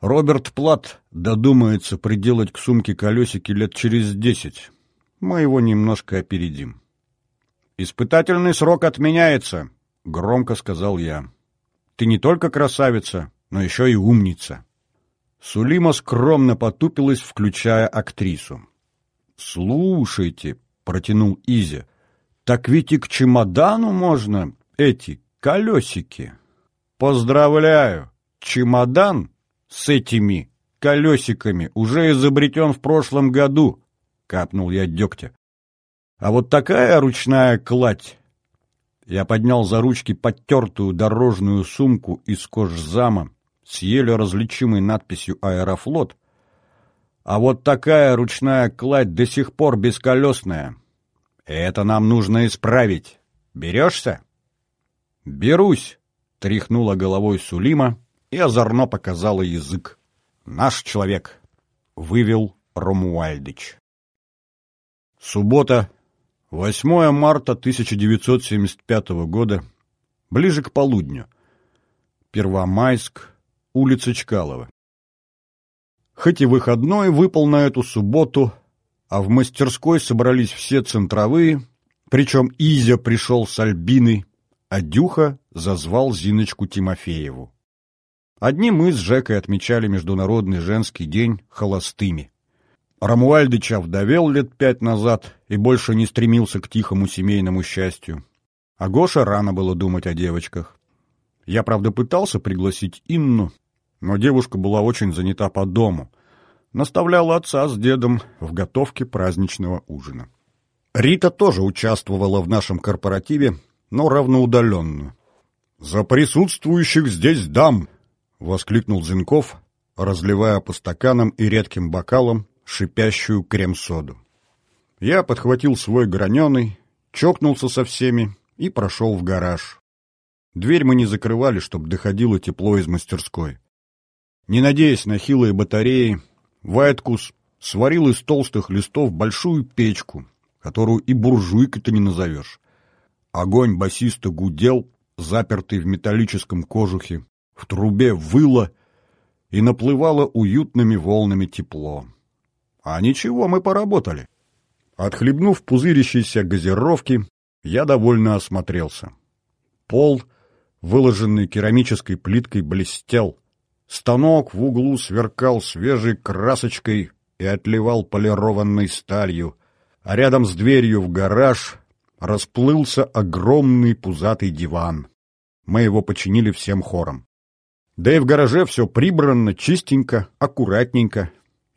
Роберт Плат додумается приделать к сумке колесики лет через десять. Мы его немножко опередим. «Испытательный срок отменяется», — громко сказал я. Ты не только красавица, но еще и умница. Сулима скромно потупилась, включая актрису. «Слушайте», — протянул Изя, — «так ведь и к чемодану можно эти колесики». «Поздравляю! Чемодан с этими колесиками уже изобретен в прошлом году», — капнул я дегтя. «А вот такая ручная кладь я поднял за ручки подтертую дорожную сумку из кожзама с еле различимой надписью «Аэрофлот», а вот такая ручная кладь до сих пор бесколесная. Это нам нужно исправить. Берешься? Берусь, тряхнула головой Сулима и озорно показала язык. Наш человек, вывел Ромуальдыч. Суббота, 8 марта 1975 года, ближе к полудню. Первомайск, улица Чкалова. Хоть и выходной выпал на эту субботу, а в мастерской собрались все центровые, причем Изя пришел с Альбиной, а Дюха зазвал Зиночку Тимофееву. Одни мы с Жекой отмечали Международный женский день холостыми. Рамуальдыч овдовел лет пять назад и больше не стремился к тихому семейному счастью. А Гоша рано было думать о девочках. Я, правда, пытался пригласить Инну, но девушка была очень занята по дому. Наставляла отца с дедом в готовке праздничного ужина. Рита тоже участвовала в нашем корпоративе, но равноудаленно. «За присутствующих здесь дам!» — воскликнул Зинков, разливая по стаканам и редким бокалам шипящую крем-соду. Я подхватил свой граненый, чокнулся со всеми и прошел в гараж. Дверь мы не закрывали, чтобы доходило тепло из мастерской. Не надеясь на хилые батареи, Вайткус сварил из толстых листов большую печку, которую и буржуйкой-то не назовешь. Огонь басисто гудел, запертый в металлическом кожухе, в трубе выло и наплывало уютными волнами тепло. А ничего, мы поработали. Отхлебнув пузырящейся газировки, я довольно осмотрелся. Пол, выложенный керамической плиткой, блестел. Станок в углу сверкал свежей красочкой и отливал полированной сталью, а рядом с дверью в гараж расплылся огромный пузатый диван. Мы его починили всем хором. Да и в гараже все прибрано, чистенько, аккуратненько,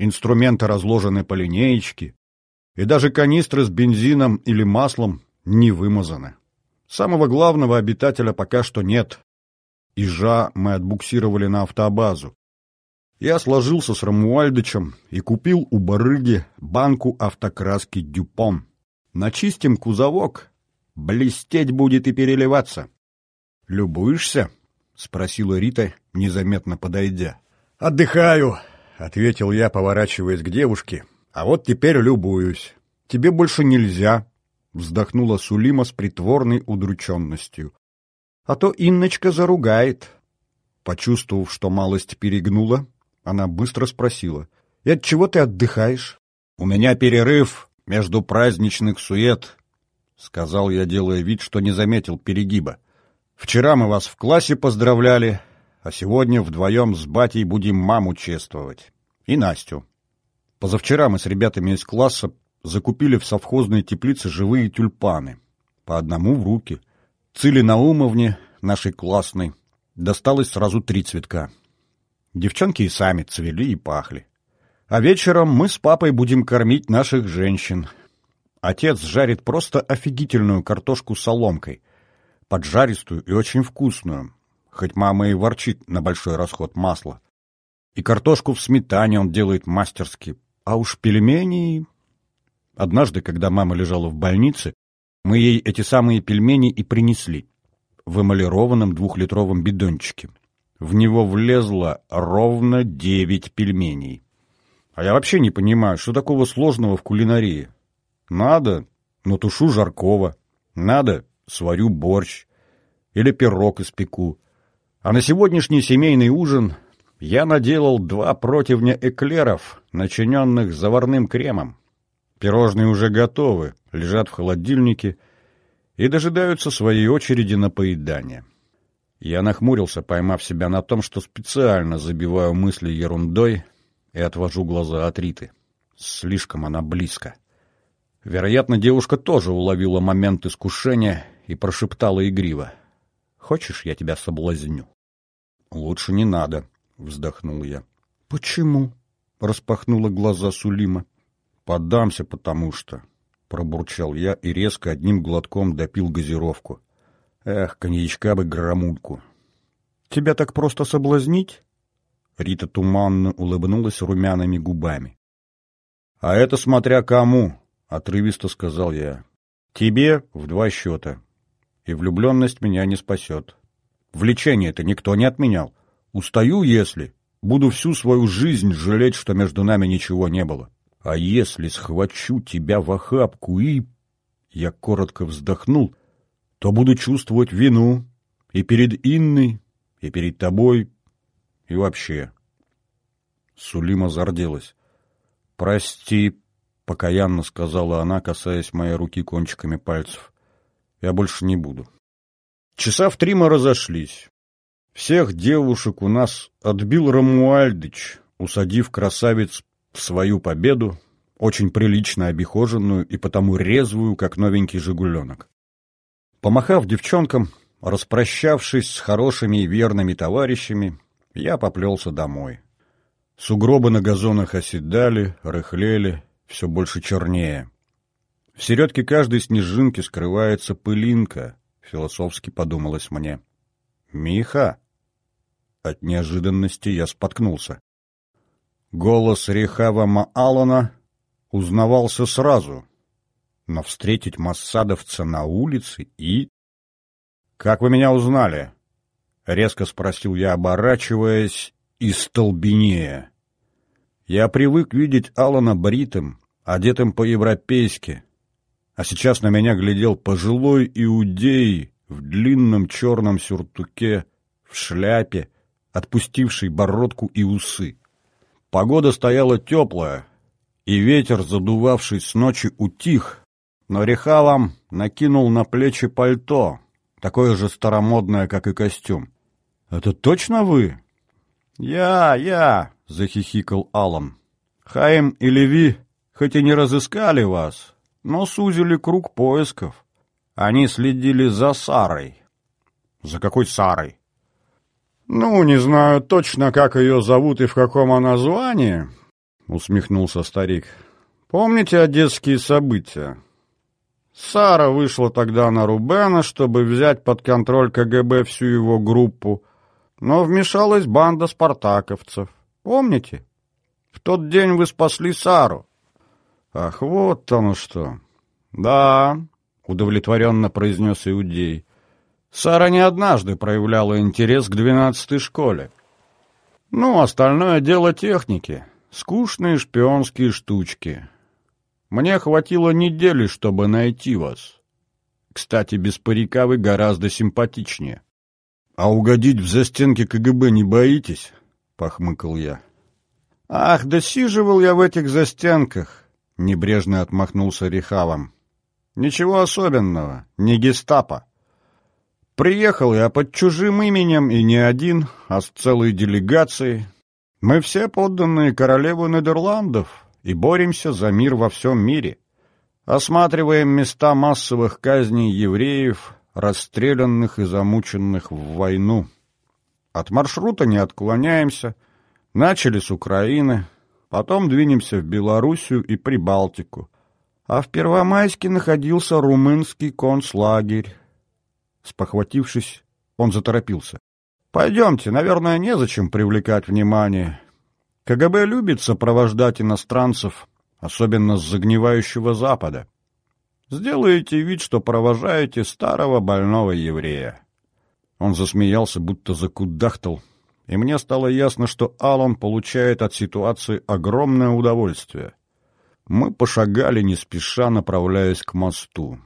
инструменты разложены по линеечке, и даже канистры с бензином или маслом не вымазаны. Самого главного обитателя пока что нет. Ижа мы отбуксировали на автобазу. я сложился с Рамуальдычем и купил у барыги банку автокраски «Дюпон». Начистим кузовок, блестеть будет и переливаться. «Любуешься?» — спросила Рита, незаметно подойдя. «Отдыхаю», — ответил я, поворачиваясь к девушке. «А вот теперь любуюсь. Тебе больше нельзя», — вздохнула Сулима с притворной удрученностью. «А то Инночка заругает». Почувствовав, что малость перегнула, она быстро спросила. «И от чего ты отдыхаешь?» «У меня перерыв между праздничных сует», — сказал я, делая вид, что не заметил перегиба. «Вчера мы вас в классе поздравляли, а сегодня вдвоем с батей будем маму чествовать. И Настю. Позавчера мы с ребятами из класса закупили в совхозной теплице живые тюльпаны. По одному в руки. Цили Наумовне, нашей классной, досталось сразу три цветка. Девчонки и сами цвели и пахли. А вечером мы с папой будем кормить наших женщин. Отец жарит просто офигительную картошку соломкой. Поджаристую и очень вкусную хоть мама и ворчит на большой расход масла. И картошку в сметане он делает мастерски, а уж пельмени... Однажды, когда мама лежала в больнице, мы ей эти самые пельмени и принесли в эмалированном двухлитровом бидончике. В него влезло ровно девять пельменей. А я вообще не понимаю, что такого сложного в кулинарии. Надо, но тушу жаркого. Надо, сварю борщ. Или пирог испеку. А на сегодняшний семейный ужин я наделал два противня эклеров, начиненных заварным кремом. Пирожные уже готовы, лежат в холодильнике и дожидаются своей очереди на поедание. Я нахмурился, поймав себя на том, что специально забиваю мысли ерундой и отвожу глаза от Риты. Слишком она близко. Вероятно, девушка тоже уловила момент искушения и прошептала игриво. «Хочешь, я тебя соблазню?» «Лучше не надо», — вздохнул я. «Почему?» — распахнула глаза Сулима. «Поддамся, потому что...» — пробурчал я и резко одним глотком допил газировку. «Эх, коньячка бы громульку!» «Тебя так просто соблазнить?» Рита туманно улыбнулась румяными губами. «А это смотря кому!» — отрывисто сказал я. «Тебе в два счета. И влюбленность меня не спасет. Влечение-то никто не отменял. Устаю, если. Буду всю свою жизнь жалеть, что между нами ничего не было. А если схвачу тебя в охапку и... Я коротко вздохнул, то буду чувствовать вину и перед Инной, и перед тобой, и вообще. Сулима зарделась. «Прости», — покаянно сказала она, касаясь моей руки кончиками пальцев. «Я больше не буду». Часа в три мы разошлись. Всех девушек у нас отбил Рамуальдыч, усадив красавиц в свою победу, очень прилично обихоженную и потому резвую, как новенький «Жигуленок». Помахав девчонкам, распрощавшись с хорошими и верными товарищами, я поплелся домой. Сугробы на газонах оседали, рыхлели, все больше чернее. В середке каждой снежинки скрывается пылинка, философски подумалось мне. «Миха!» От неожиданности я споткнулся. Голос Рехава Маалана узнавался сразу, но встретить массадовца на улице и... «Как вы меня узнали?» — резко спросил я, оборачиваясь и столбенея. Я привык видеть Алана бритым, одетым по-европейски, а сейчас на меня глядел пожилой иудей в длинном черном сюртуке, в шляпе, отпустивший бородку и усы. Погода стояла теплая, и ветер, задувавший с ночи, утих, но Рехалам накинул на плечи пальто, такое же старомодное, как и костюм. «Это точно вы?» «Я, я!» — захихикал Алам. «Хаим и Леви хоть и не разыскали вас, но сузили круг поисков. Они следили за Сарой. За какой Сарой? Ну, не знаю точно, как ее зовут и в каком она звании, усмехнулся старик. Помните одесские события? Сара вышла тогда на Рубена, чтобы взять под контроль КГБ всю его группу, но вмешалась банда спартаковцев. Помните? В тот день вы спасли Сару. Ах, вот оно что. Да, удовлетворенно произнес Иудей. Сара не однажды проявляла интерес к двенадцатой школе. Ну, остальное дело техники. Скучные шпионские штучки. Мне хватило недели, чтобы найти вас. Кстати, без парика вы гораздо симпатичнее. — А угодить в застенки КГБ не боитесь? — похмыкал я. — Ах, досиживал я в этих застенках! — небрежно отмахнулся Рехавом. — Ничего особенного, не гестапо. Приехал я под чужим именем и не один, а с целой делегацией. Мы все подданные королевы Нидерландов и боремся за мир во всем мире. Осматриваем места массовых казней евреев, расстрелянных и замученных в войну. От маршрута не отклоняемся. Начали с Украины, потом двинемся в Белоруссию и Прибалтику. А в Первомайске находился румынский концлагерь. Спохватившись, он заторопился. «Пойдемте, наверное, незачем привлекать внимание. КГБ любит сопровождать иностранцев, особенно с загнивающего Запада. Сделаете вид, что провожаете старого больного еврея». Он засмеялся, будто закудахтал, и мне стало ясно, что Алан получает от ситуации огромное удовольствие. Мы пошагали не спеша, направляясь к мосту.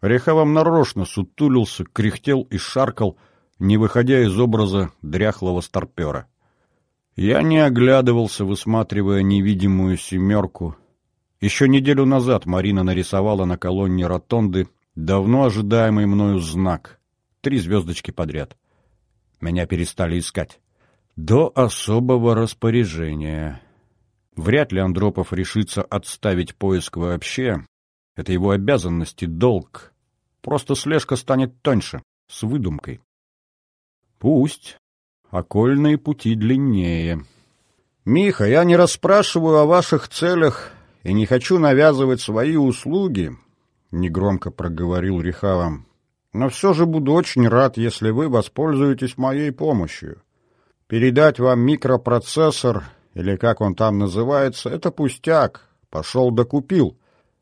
Рехавом нарочно сутулился, кряхтел и шаркал, не выходя из образа дряхлого старпера. Я не оглядывался, высматривая невидимую семерку. Еще неделю назад Марина нарисовала на колонне ротонды давно ожидаемый мною знак. Три звездочки подряд. Меня перестали искать. До особого распоряжения. Вряд ли Андропов решится отставить поиск вообще. Это его обязанность и долг. Просто слежка станет тоньше, с выдумкой. Пусть. Окольные пути длиннее. Миха, я не расспрашиваю о ваших целях и не хочу навязывать свои услуги, негромко проговорил Рихавом. Но все же буду очень рад, если вы воспользуетесь моей помощью. Передать вам микропроцессор, или как он там называется, это пустяк. Пошел докупил.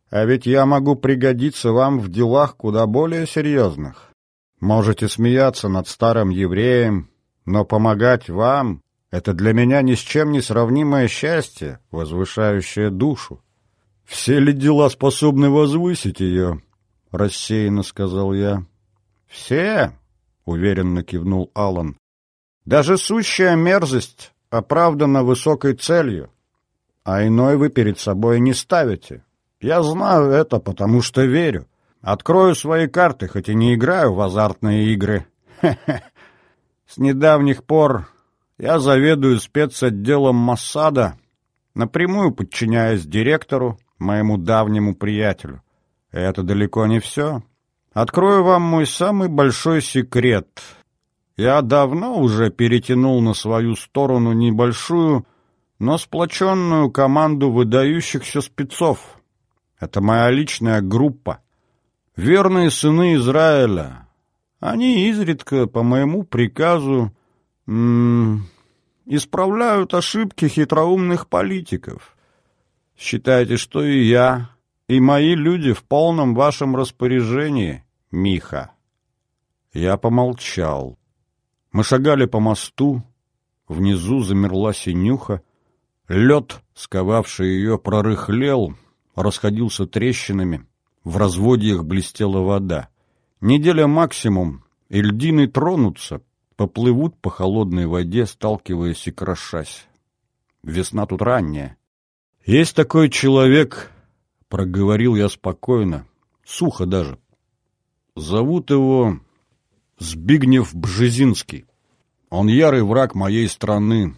А ведь я могу пригодиться вам в делах куда более серьезных. Можете смеяться над старым евреем, но помогать вам — это для меня ни с чем не сравнимое счастье, возвышающее душу. «Все ли дела способны возвысить ее?» — рассеянно сказал я. «Все», — уверенно кивнул Аллан. «Даже сущая мерзость оправдана высокой целью, а иной вы перед собой не ставите». Я знаю это, потому что верю. Открою свои карты, хоть и не играю в азартные игры. С недавних пор я заведую спецотделом Массада, напрямую подчиняясь директору, моему давнему приятелю. Это далеко не все. Открою вам мой самый большой секрет. Я давно уже перетянул на свою сторону небольшую, но сплоченную команду выдающихся спецов — это моя личная группа. Верные сыны Израиля. Они изредка, по моему приказу, м -м, исправляют ошибки хитроумных политиков. Считайте, что и я, и мои люди в полном вашем распоряжении, Миха. Я помолчал. Мы шагали по мосту, внизу замерла синюха, лед, сковавший ее, прорыхлел — расходился трещинами, в разводьях блестела вода. Неделя максимум, и льдины тронутся, поплывут по холодной воде, сталкиваясь и крошась. Весна тут ранняя. «Есть такой человек», — проговорил я спокойно, сухо даже. «Зовут его Збигнев Бжезинский. Он ярый враг моей страны,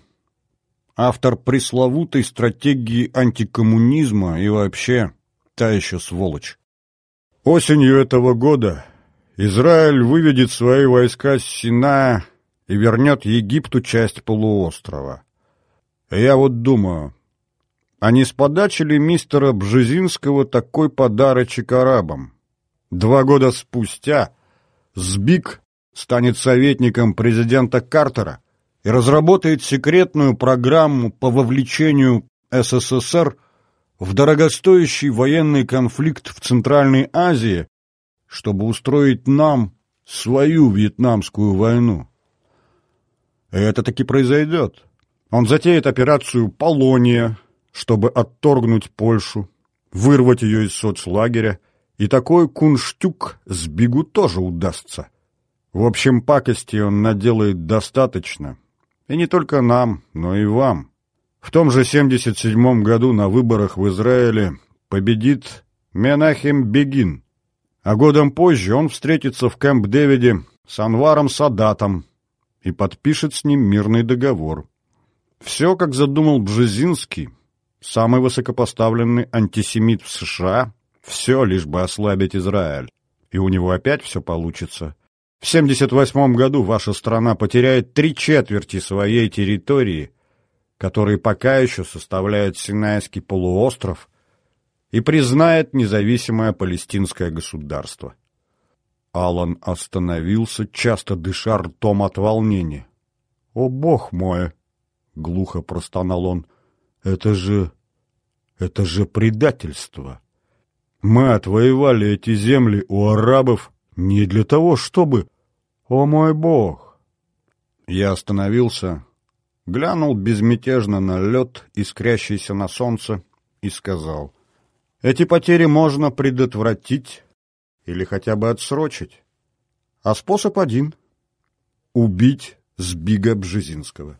автор пресловутой стратегии антикоммунизма и вообще та еще сволочь. Осенью этого года Израиль выведет свои войска с Синая и вернет Египту часть полуострова. Я вот думаю, а не с подачи ли мистера Бжезинского такой подарочек арабам? Два года спустя Сбик станет советником президента Картера, и разработает секретную программу по вовлечению СССР в дорогостоящий военный конфликт в Центральной Азии, чтобы устроить нам свою Вьетнамскую войну. И это таки произойдет. Он затеет операцию «Полония», чтобы отторгнуть Польшу, вырвать ее из соцлагеря, и такой кунштюк с бегу тоже удастся. В общем, пакости он наделает достаточно. И не только нам, но и вам. В том же 77 году на выборах в Израиле победит Менахем Бегин, а годом позже он встретится в Кэмп-Дэвиде с Анваром Садатом и подпишет с ним мирный договор. Все, как задумал Бжезинский, самый высокопоставленный антисемит в США, все лишь бы ослабить Израиль. И у него опять все получится. В 78 году ваша страна потеряет три четверти своей территории, которые пока еще составляют Синайский полуостров, и признает независимое палестинское государство. Алан остановился, часто дыша ртом от волнения. «О, бог мой!» — глухо простонал он. «Это же... это же предательство! Мы отвоевали эти земли у арабов не для того, чтобы... О мой бог!» Я остановился, глянул безмятежно на лед, искрящийся на солнце, и сказал, «Эти потери можно предотвратить или хотя бы отсрочить. А способ один — убить Сбига Бжезинского.